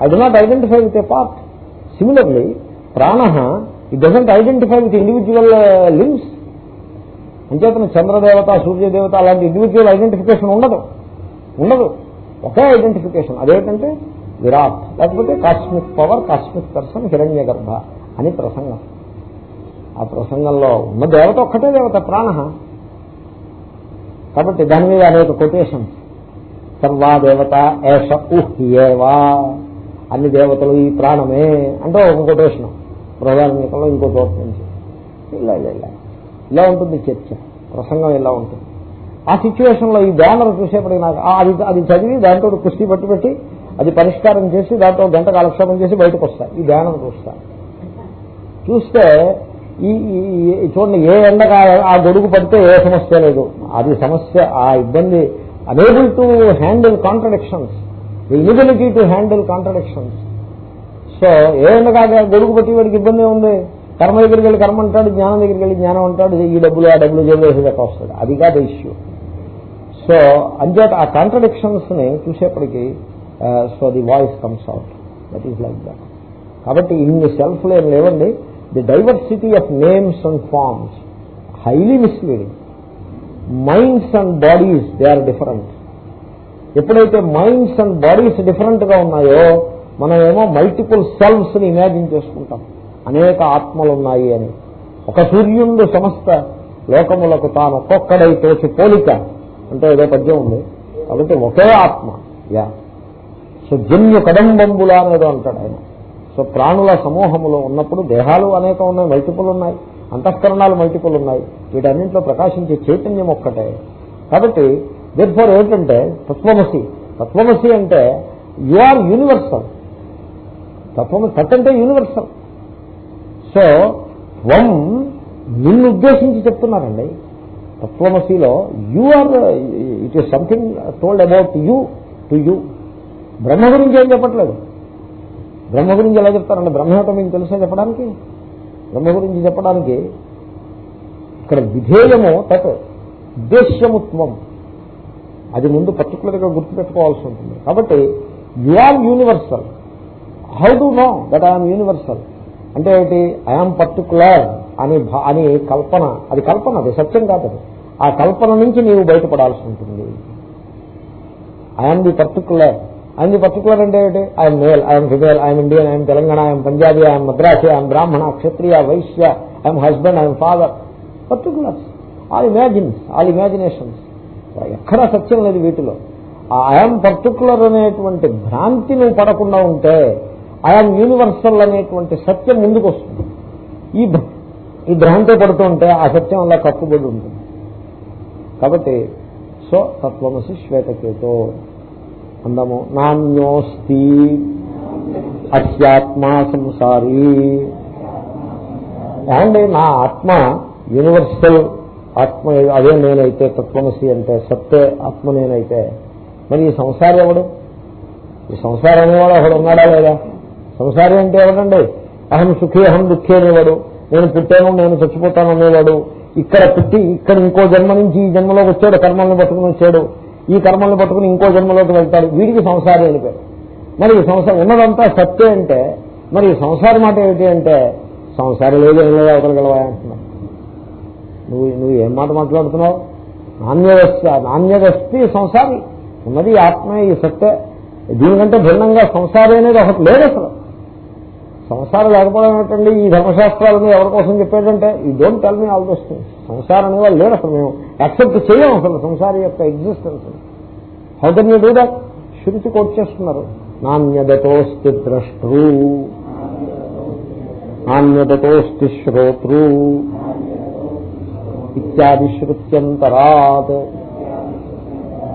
I do not identify with a part similarly ప్రాణ it doesn't identify with individual limbs అంచేతన చంద్రదేవత సూర్యదేవత అలాంటి ఇండివిజువల్ ఐడెంటిఫికేషన్ ఉండదు. ఉండదు. ఒకే identification అదేంటంటే విరాట్ లేకపోతే cosmic power cosmic person హిరణ్య గర్భ అని ప్రసంగం. ఆ ప్రసంగంలో ఉన్న దేవత ఒక్కటే దేవత ప్రాణ. కాబట్టి దాని మీద అనేక కొటేషన్ సర్వా దేవత ఏష ఉహ్యేవా అన్ని దేవతలు ఈ ప్రాణమే అంటే ఒక కొటేషన్. ప్రధానికంలో ఇంకో చోట నుంచి. ఇలా ఇలా ఇలా. ఉంటుంది చర్చ. ప్రసంగం ఇలా ఉంటుంది. ఆ సిచ్యువేషన్లో ఈ బ్యానర్ చూసేప్పటికి నాకు అది అది చదివి దాంతో కుస్తీ పట్టి పెట్టి అది పరిష్కారం చేసి దాంతో గంట కాలక్షేపం చేసి బయటకు వస్తాయి ఈ ధ్యానం చూస్తా చూస్తే ఈ చూడండి ఏ ఎండగా ఆ గొడుగు పడితే ఏ సమస్య లేదు. అది సమస్య ఆ ఇబ్బంది unable to handle contradictions inability to handle contradictions so ఏ ఎండగా గొడుగు పట్టి వాడికి ఇబ్బంది ఉంది కర్మ దగ్గరికి వెళ్ళి కర్మ అంటాడు జ్ఞానం దగ్గరికి వెళ్ళి జ్ఞానం అంటాడు ఈ డబ్బులు ఆ డబ్బులు జేబులేసి లెక్క వస్తాడు. అది కాదు ఇష్యూ సో అంచేత ఆ కాంట్రడిక్షన్స్ని చూసేప్పటికీ so the voice comes out that is like that కాబట్టి ఇన్ని సెల్ఫ్ ఏం లేవండి. The diversity of names and forms highly misleading minds and bodies they are different ఎప్పుడైతే మైండ్స్ అండ్ బాడీస్ డిఫరెంట్గా ఉన్నాయో మనం ఏమో మల్టిపుల్ సెల్ఫ్స్ని ఇమాజిన్ చేసుకుంటాం. అనేక ఆత్మలు ఉన్నాయి అని. ఒక సూర్యుడు సమస్త లోకములకు తాను ఒక్కొక్కడై తోచి పోలిక. అంటే ఏదో పద్యం ఉంది. కాబట్టి ఒకే ఆత్మ. యా సో జన్యు కదంబంబుల అనేది అంటాడు ఆయన. సో ప్రాణుల సమూహములో ఉన్నప్పుడు దేహాలు అనేకం ఉన్నాయి మల్టిపుల్ ఉన్నాయి అంతఃకరణాలు మల్టిపుల్ ఉన్నాయి. వీటన్నింటిలో ప్రకాశించే చైతన్యం ఒక్కటే. కాబట్టి దేర్ ఫోర్ ఏంటంటే తత్వమసి. తత్వమసి అంటే యు ఆర్ యూనివర్సల్ తత్వమసి తత్ అంటే యూనివర్సల్ సో త్వం నిన్ను ఉద్దేశించి చెప్తున్నారండి. తత్వమసిలో you are it is something told about you to you Brahma గురించి ఏం చెప్పట్లేదు? బ్రహ్మ గురించి ఎలా చెప్తారంటే బ్రహ్మేమిటో మీకు తెలుసా చెప్పడానికి? బ్రహ్మ గురించి చెప్పడానికి ఇక్కడ విధేయము తత్ ఉద్దేశ్యముత్వం. అది ముందు పర్టికులర్గా గుర్తుపెట్టుకోవాల్సి ఉంటుంది. కాబట్టి you are universal how do know that I'm universal అంటే ఏమిటి? ఐఎమ్ పర్టికులర్ అని అని కల్పన. అది కల్పన అది సత్యం కాదు ఆ కల్పన నుంచి నీవు బయటపడాల్సి ఉంటుంది. ఐఎమ్ ది పర్టికులర్ ఆయన పర్టికులర్ అంటే ఏమిటి I'm male I'm female I'm Indian I'm Telangana I'm Punjabi I'm Madrasi I'm Brahmana Kshatriya Vaishya I'm husband I'm father particulars all imagines all imaginations ఎక్కడా సత్యం లేదు వీటిలో ఆ ఐఎమ్ పర్టికులర్ అనేటువంటి భ్రాంతి నువ్వు పడకుండా ఉంటే ఐఎమ్ యూనివర్సల్ అనేటువంటి సత్యం ముందుకు వస్తుంది ఈ ఈ భ్రాంతి పడుతూ ఉంటే ఆ సత్యం అలా కప్పుబడి ఉంటుంది కాబట్టి సో తత్వమసి శ్వేతకేతో అందము. నాణ్యోస్తి అస్యాత్మా సంసారీ. ఏమండి నా ఆత్మ యూనివర్సల్ ఆత్మ అదే నేనైతే తత్వమసి అంటే సత్తే ఆత్మ నేనైతే. మరి ఈ సంసారి ఎవడు? ఈ సంసారం అనేవాడు ఒకడు ఉన్నాడా లేదా? సంసారి అంటే ఎవడండి? అహం సుఖీ అహం దుఃఖీ అనేవాడు. నేను పుట్టాను నేను చచ్చిపోతాను అనేవాడు. ఇక్కడ పుట్టి ఇక్కడ ఇంకో జన్మ నుంచి ఈ జన్మలోకి వచ్చాడు కర్మల్ని పట్టుకుని వచ్చాడు. ఈ కర్మల్ని పట్టుకుని ఇంకో జన్మలోకి వెళ్తాడు వీడికి సంసారి అని పేరు. మరి ఈ సంసారం ఉన్నదంతా సత్తే అంటే మరి ఈ సంసార మాట ఏమిటి అంటే సంసారం లేదు ఏం లేదు అవతలగలవా అంటున్నావు నువ్వు నువ్వు ఏం మాట మాట్లాడుతున్నావు? నాణ్యదస్తి నాణ్యదస్తి సంసారి. ఉన్నది ఆత్మే ఈ సత్తే. దీనికంటే భిన్నంగా సంసారి అనేది ఒకటి లేదు అసలు. సంసారం లేకపోవడం ఏంటండి ఈ ధర్మశాస్త్రాలను ఎవరి కోసం చెప్పాడంటే ఈ don't tell me all those things సంసారం అనేవాళ్ళు లేరు అసలు మేము. యాక్సెప్ట్ చేయం అసలు సంసారి యొక్క existence how can you do that Shruti quote చేస్తున్నారు నాణ్యదతోస్తి ద్రష్టృ. నాణ్యదతోస్తి శ్రోతృ. ఇత్యాది శృత్యంతరాత్.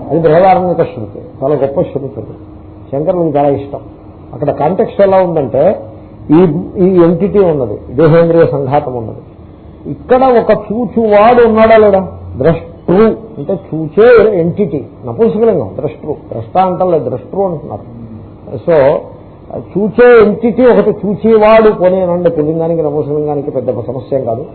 అది బృహదారణ్యక శృతి. చాలా గొప్ప శృతి అది. చాలా ఇష్టం. అక్కడ కాంటెక్స్ట్ ఎలా ఉందంటే ఈ ఈ ఎంటిటీ ఉన్నది దేహేంద్రియ సంఘాతం ఉన్నది. ఇక్కడ ఒక చూచువాడు ఉన్నాడా లేడా ద్రష్ట అంటే చూచే ఎంటిటీ నపుంసకలింగం ద్రష్టృ. ద్రష్ట అంటే ద్రష్టృ అంటున్నారు. సో చూచే ఎంటిటీ ఒకటి చూచేవాడు పోనేనండి పుల్లింగానికి నపుంసకలింగానికి పెద్ద సమస్య కాదు.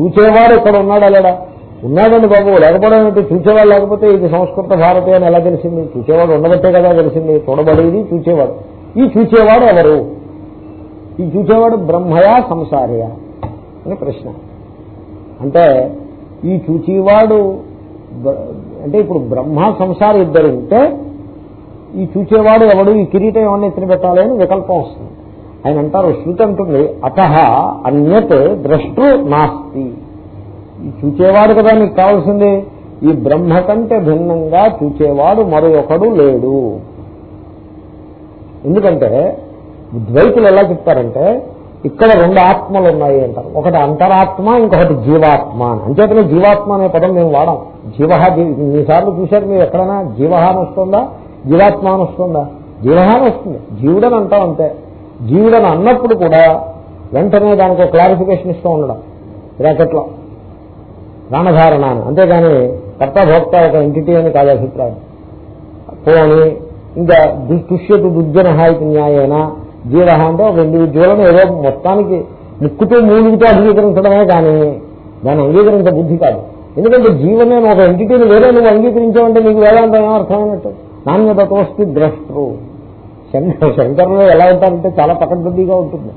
చూచేవాడు ఇక్కడ ఉన్నాడా లేడా? ఉన్నాడండి బాబు లేకపోవడం ఏంటి చూచేవాడు లేకపోతే ఇది సంస్కృత భారతి అని ఎలా తెలిసింది? చూచేవాడు ఉండబట్టే కదా తెలిసింది. చూడబడేది చూచేవాడు. ఈ చూచేవాడు ఎవరు? ఈ చూచేవాడు బ్రహ్మయా సంసారయా? అని ప్రశ్న. అంటే ఈ చూచేవాడు అంటే ఇప్పుడు బ్రహ్మ సంసారం ఇద్దరు ఉంటే ఈ చూచేవాడు ఎవడు ఈ కిరీటం ఏమన్నా ఎత్తిన పెట్టాలి అని వికల్పం వస్తుంది. ఆయన అంటారు శృతి అంటుంది అత అన్యత్ ద్రష్టు నాస్తి. ఈ చూచేవాడు కదా నీకు కావాల్సింది. ఈ బ్రహ్మ కంటే భిన్నంగా చూచేవాడు మరొకడు లేడు. ఎందుకంటే ద్వైతులు ఎలా చెప్తారంటే ఇక్కడ రెండు ఆత్మలు ఉన్నాయి అంటారు. ఒకటి అంతరాత్మ ఇంకొకటి జీవాత్మ అని. అంచేతనే జీవాత్మ అనే పదం మేము వాడాం. జీవ మీసార్లు చూశారు మీరు ఎక్కడైనా? జీవ అని వస్తుందా? జీవాత్మ అని వస్తుందా? జీవ అని వస్తుంది. జీవుడని అంటాం అంతే. జీవుడని అన్నప్పుడు కూడా వెంటనే దానికి క్లారిఫికేషన్ ఇస్తూ ఉండడం. బ్రాకెట్లో ప్రాణధారణ అని. అంతేగాని కర్తభోక్త ఒక ఎంటిటీ అని కాదు అభిప్రాయం. పోని ఇంకా తుష్యతు దుర్జన హాయికి న్యాయన? జీవ అంటే ఒక ఇండివిజువల్ని ఏదో మొత్తానికి ముక్కుతో మూలుగుతో అంగీకరించడమే కానీ దాన్ని అంగీకరించ బుద్ధి కాదు. ఎందుకంటే జీవనే ఒక ఎంటిటీని వేరే నువ్వు అంగీకరించావంటే నీకు వేదాంతం ఏమర్థమైనట్టు నాణ్యత తోస్తి ద్రష్టరు శంకరులు ఎలా ఉంటారంటే చాలా పకడ్బద్దీగా ఉంటుంది.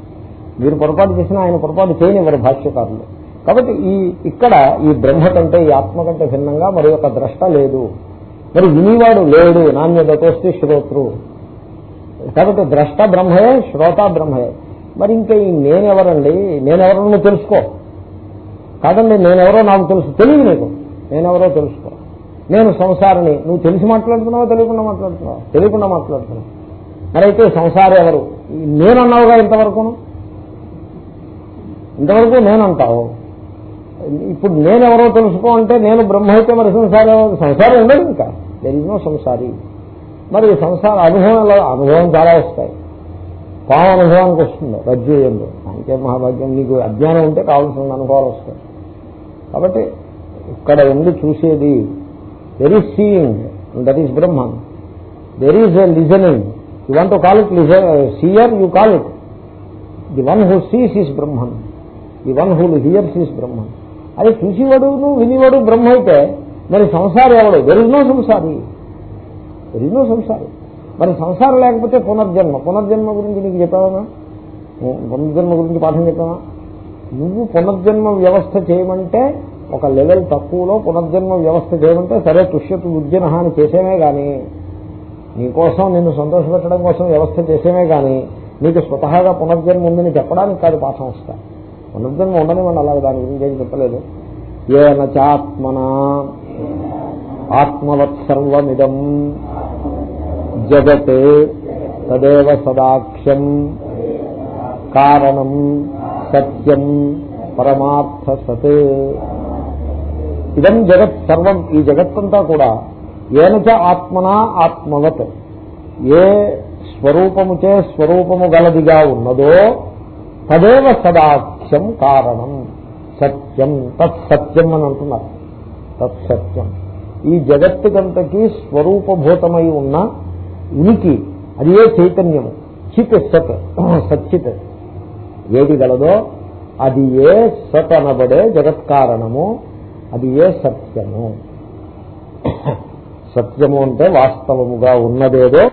మీరు పొరపాటు చేసినా ఆయన పొరపాటు చేయనివ్వరు భాష్యకారులు. కాబట్టి ఈ ఇక్కడ ఈ బ్రహ్మ కంటే ఈ ఆత్మ కంటే భిన్నంగా మరి ఒక ద్రష్ట లేదు. మరి వినివాడు లేడు నాణ్యతోస్తే శ్రోతృ. కాబట్టి ద్రష్ట బ్రహ్మయే శ్రోత బ్రహ్మయే. మరి ఇంకా ఈ నేనెవరండి? నేనెవరో నువ్వు తెలుసుకో. కాదండి నేనెవరో నాకు తెలుసు. తెలియదు నీకు. నేనెవరో తెలుసుకో. నేను సంసారిని. నువ్వు తెలిసి మాట్లాడుతున్నావా తెలియకుండా మాట్లాడుతున్నావా? తెలియకుండా మాట్లాడుతున్నావు? మరైతే సంసారం ఎవరు? నేనన్నావుగా ఇంతవరకును? ఇంతవరకు నేనంటావు. ఇప్పుడు నేనెవరో తెలుసుకో అంటే నేను బ్రహ్మ అయితే మరి సంసారం సంసారం ఉండదు ఇంకా. దెర్ ఇస్ నో సంసారి. మరి సంసార అనుభవం అనుభవం చాలా వస్తాయి. పాము అనుభవానికి వస్తుంది రజ్జు ఎందు. అంతే మహాభాగ్యం నీకు అజ్ఞానం ఉంటే కావాల్సిన అనుభవాలు వస్తాయి. కాబట్టి ఇక్కడ ఎందు చూసేది there is seeing that is Brahman there is a listening you want to call it seer you call it the one who sees is Brahman the one who hears is Brahman అది చూసేవాడు వినివాడు బ్రహ్మ అయితే మరి సంసారం ఎవడు? There is no సంసారి ఎన్నో సంసారం. మరి సంసారం లేకపోతే పునర్జన్మ. పునర్జన్మ గురించి నీకు చెప్పావా పునర్జన్మ గురించి పాఠం చెప్పావా? నువ్వు పునర్జన్మ వ్యవస్థ చేయమంటే ఒక లెవెల్ తక్కువలో పునర్జన్మ వ్యవస్థ చేయమంటే సరే తుష్యతు ఉద్యన హాని చేసేమే కానీ నీకోసం నిన్ను సంతోషపెట్టడం కోసం వ్యవస్థ చేసేమే కానీ నీకు స్వతహాగా పునర్జన్మ ఉందని చెప్పడానికి కాదు పాఠం వస్తా. పునర్జన్మ ఉండని మనం అలాగే దాని గురించి ఏం చెప్పలేదు. ఏన చాత్మన ఆత్మవత్ సర్వమిదం జగత్ తదేవ సదాఖ్యం. కారణం సత్యం పరమార్థ సత్. ఇదం జగత్ సర్వం ఈ జగత్తంతా కూడా ఏనచ ఆత్మనా ఆత్మవత్. ఏ స్వరూపముచే స్వరూపము గలదిగా ఉన్నదో తదేవ సదాఖ్యం కారణం సత్యం. తత్సత్యం అని అంటున్నారు. తత్సత్యం ఈ జగత్తుకంతకీ స్వరూపభూతమై ఉన్న ఉనికి. అది ఏ చైతన్యము? చిత్ సత్. సచ్చిత్. ఏది గలదో అది ఏ సత్ అనబడే జగత్కారణము? అది ఏ సత్యము? సత్యము అంటే వాస్తవముగా ఉన్నదేదో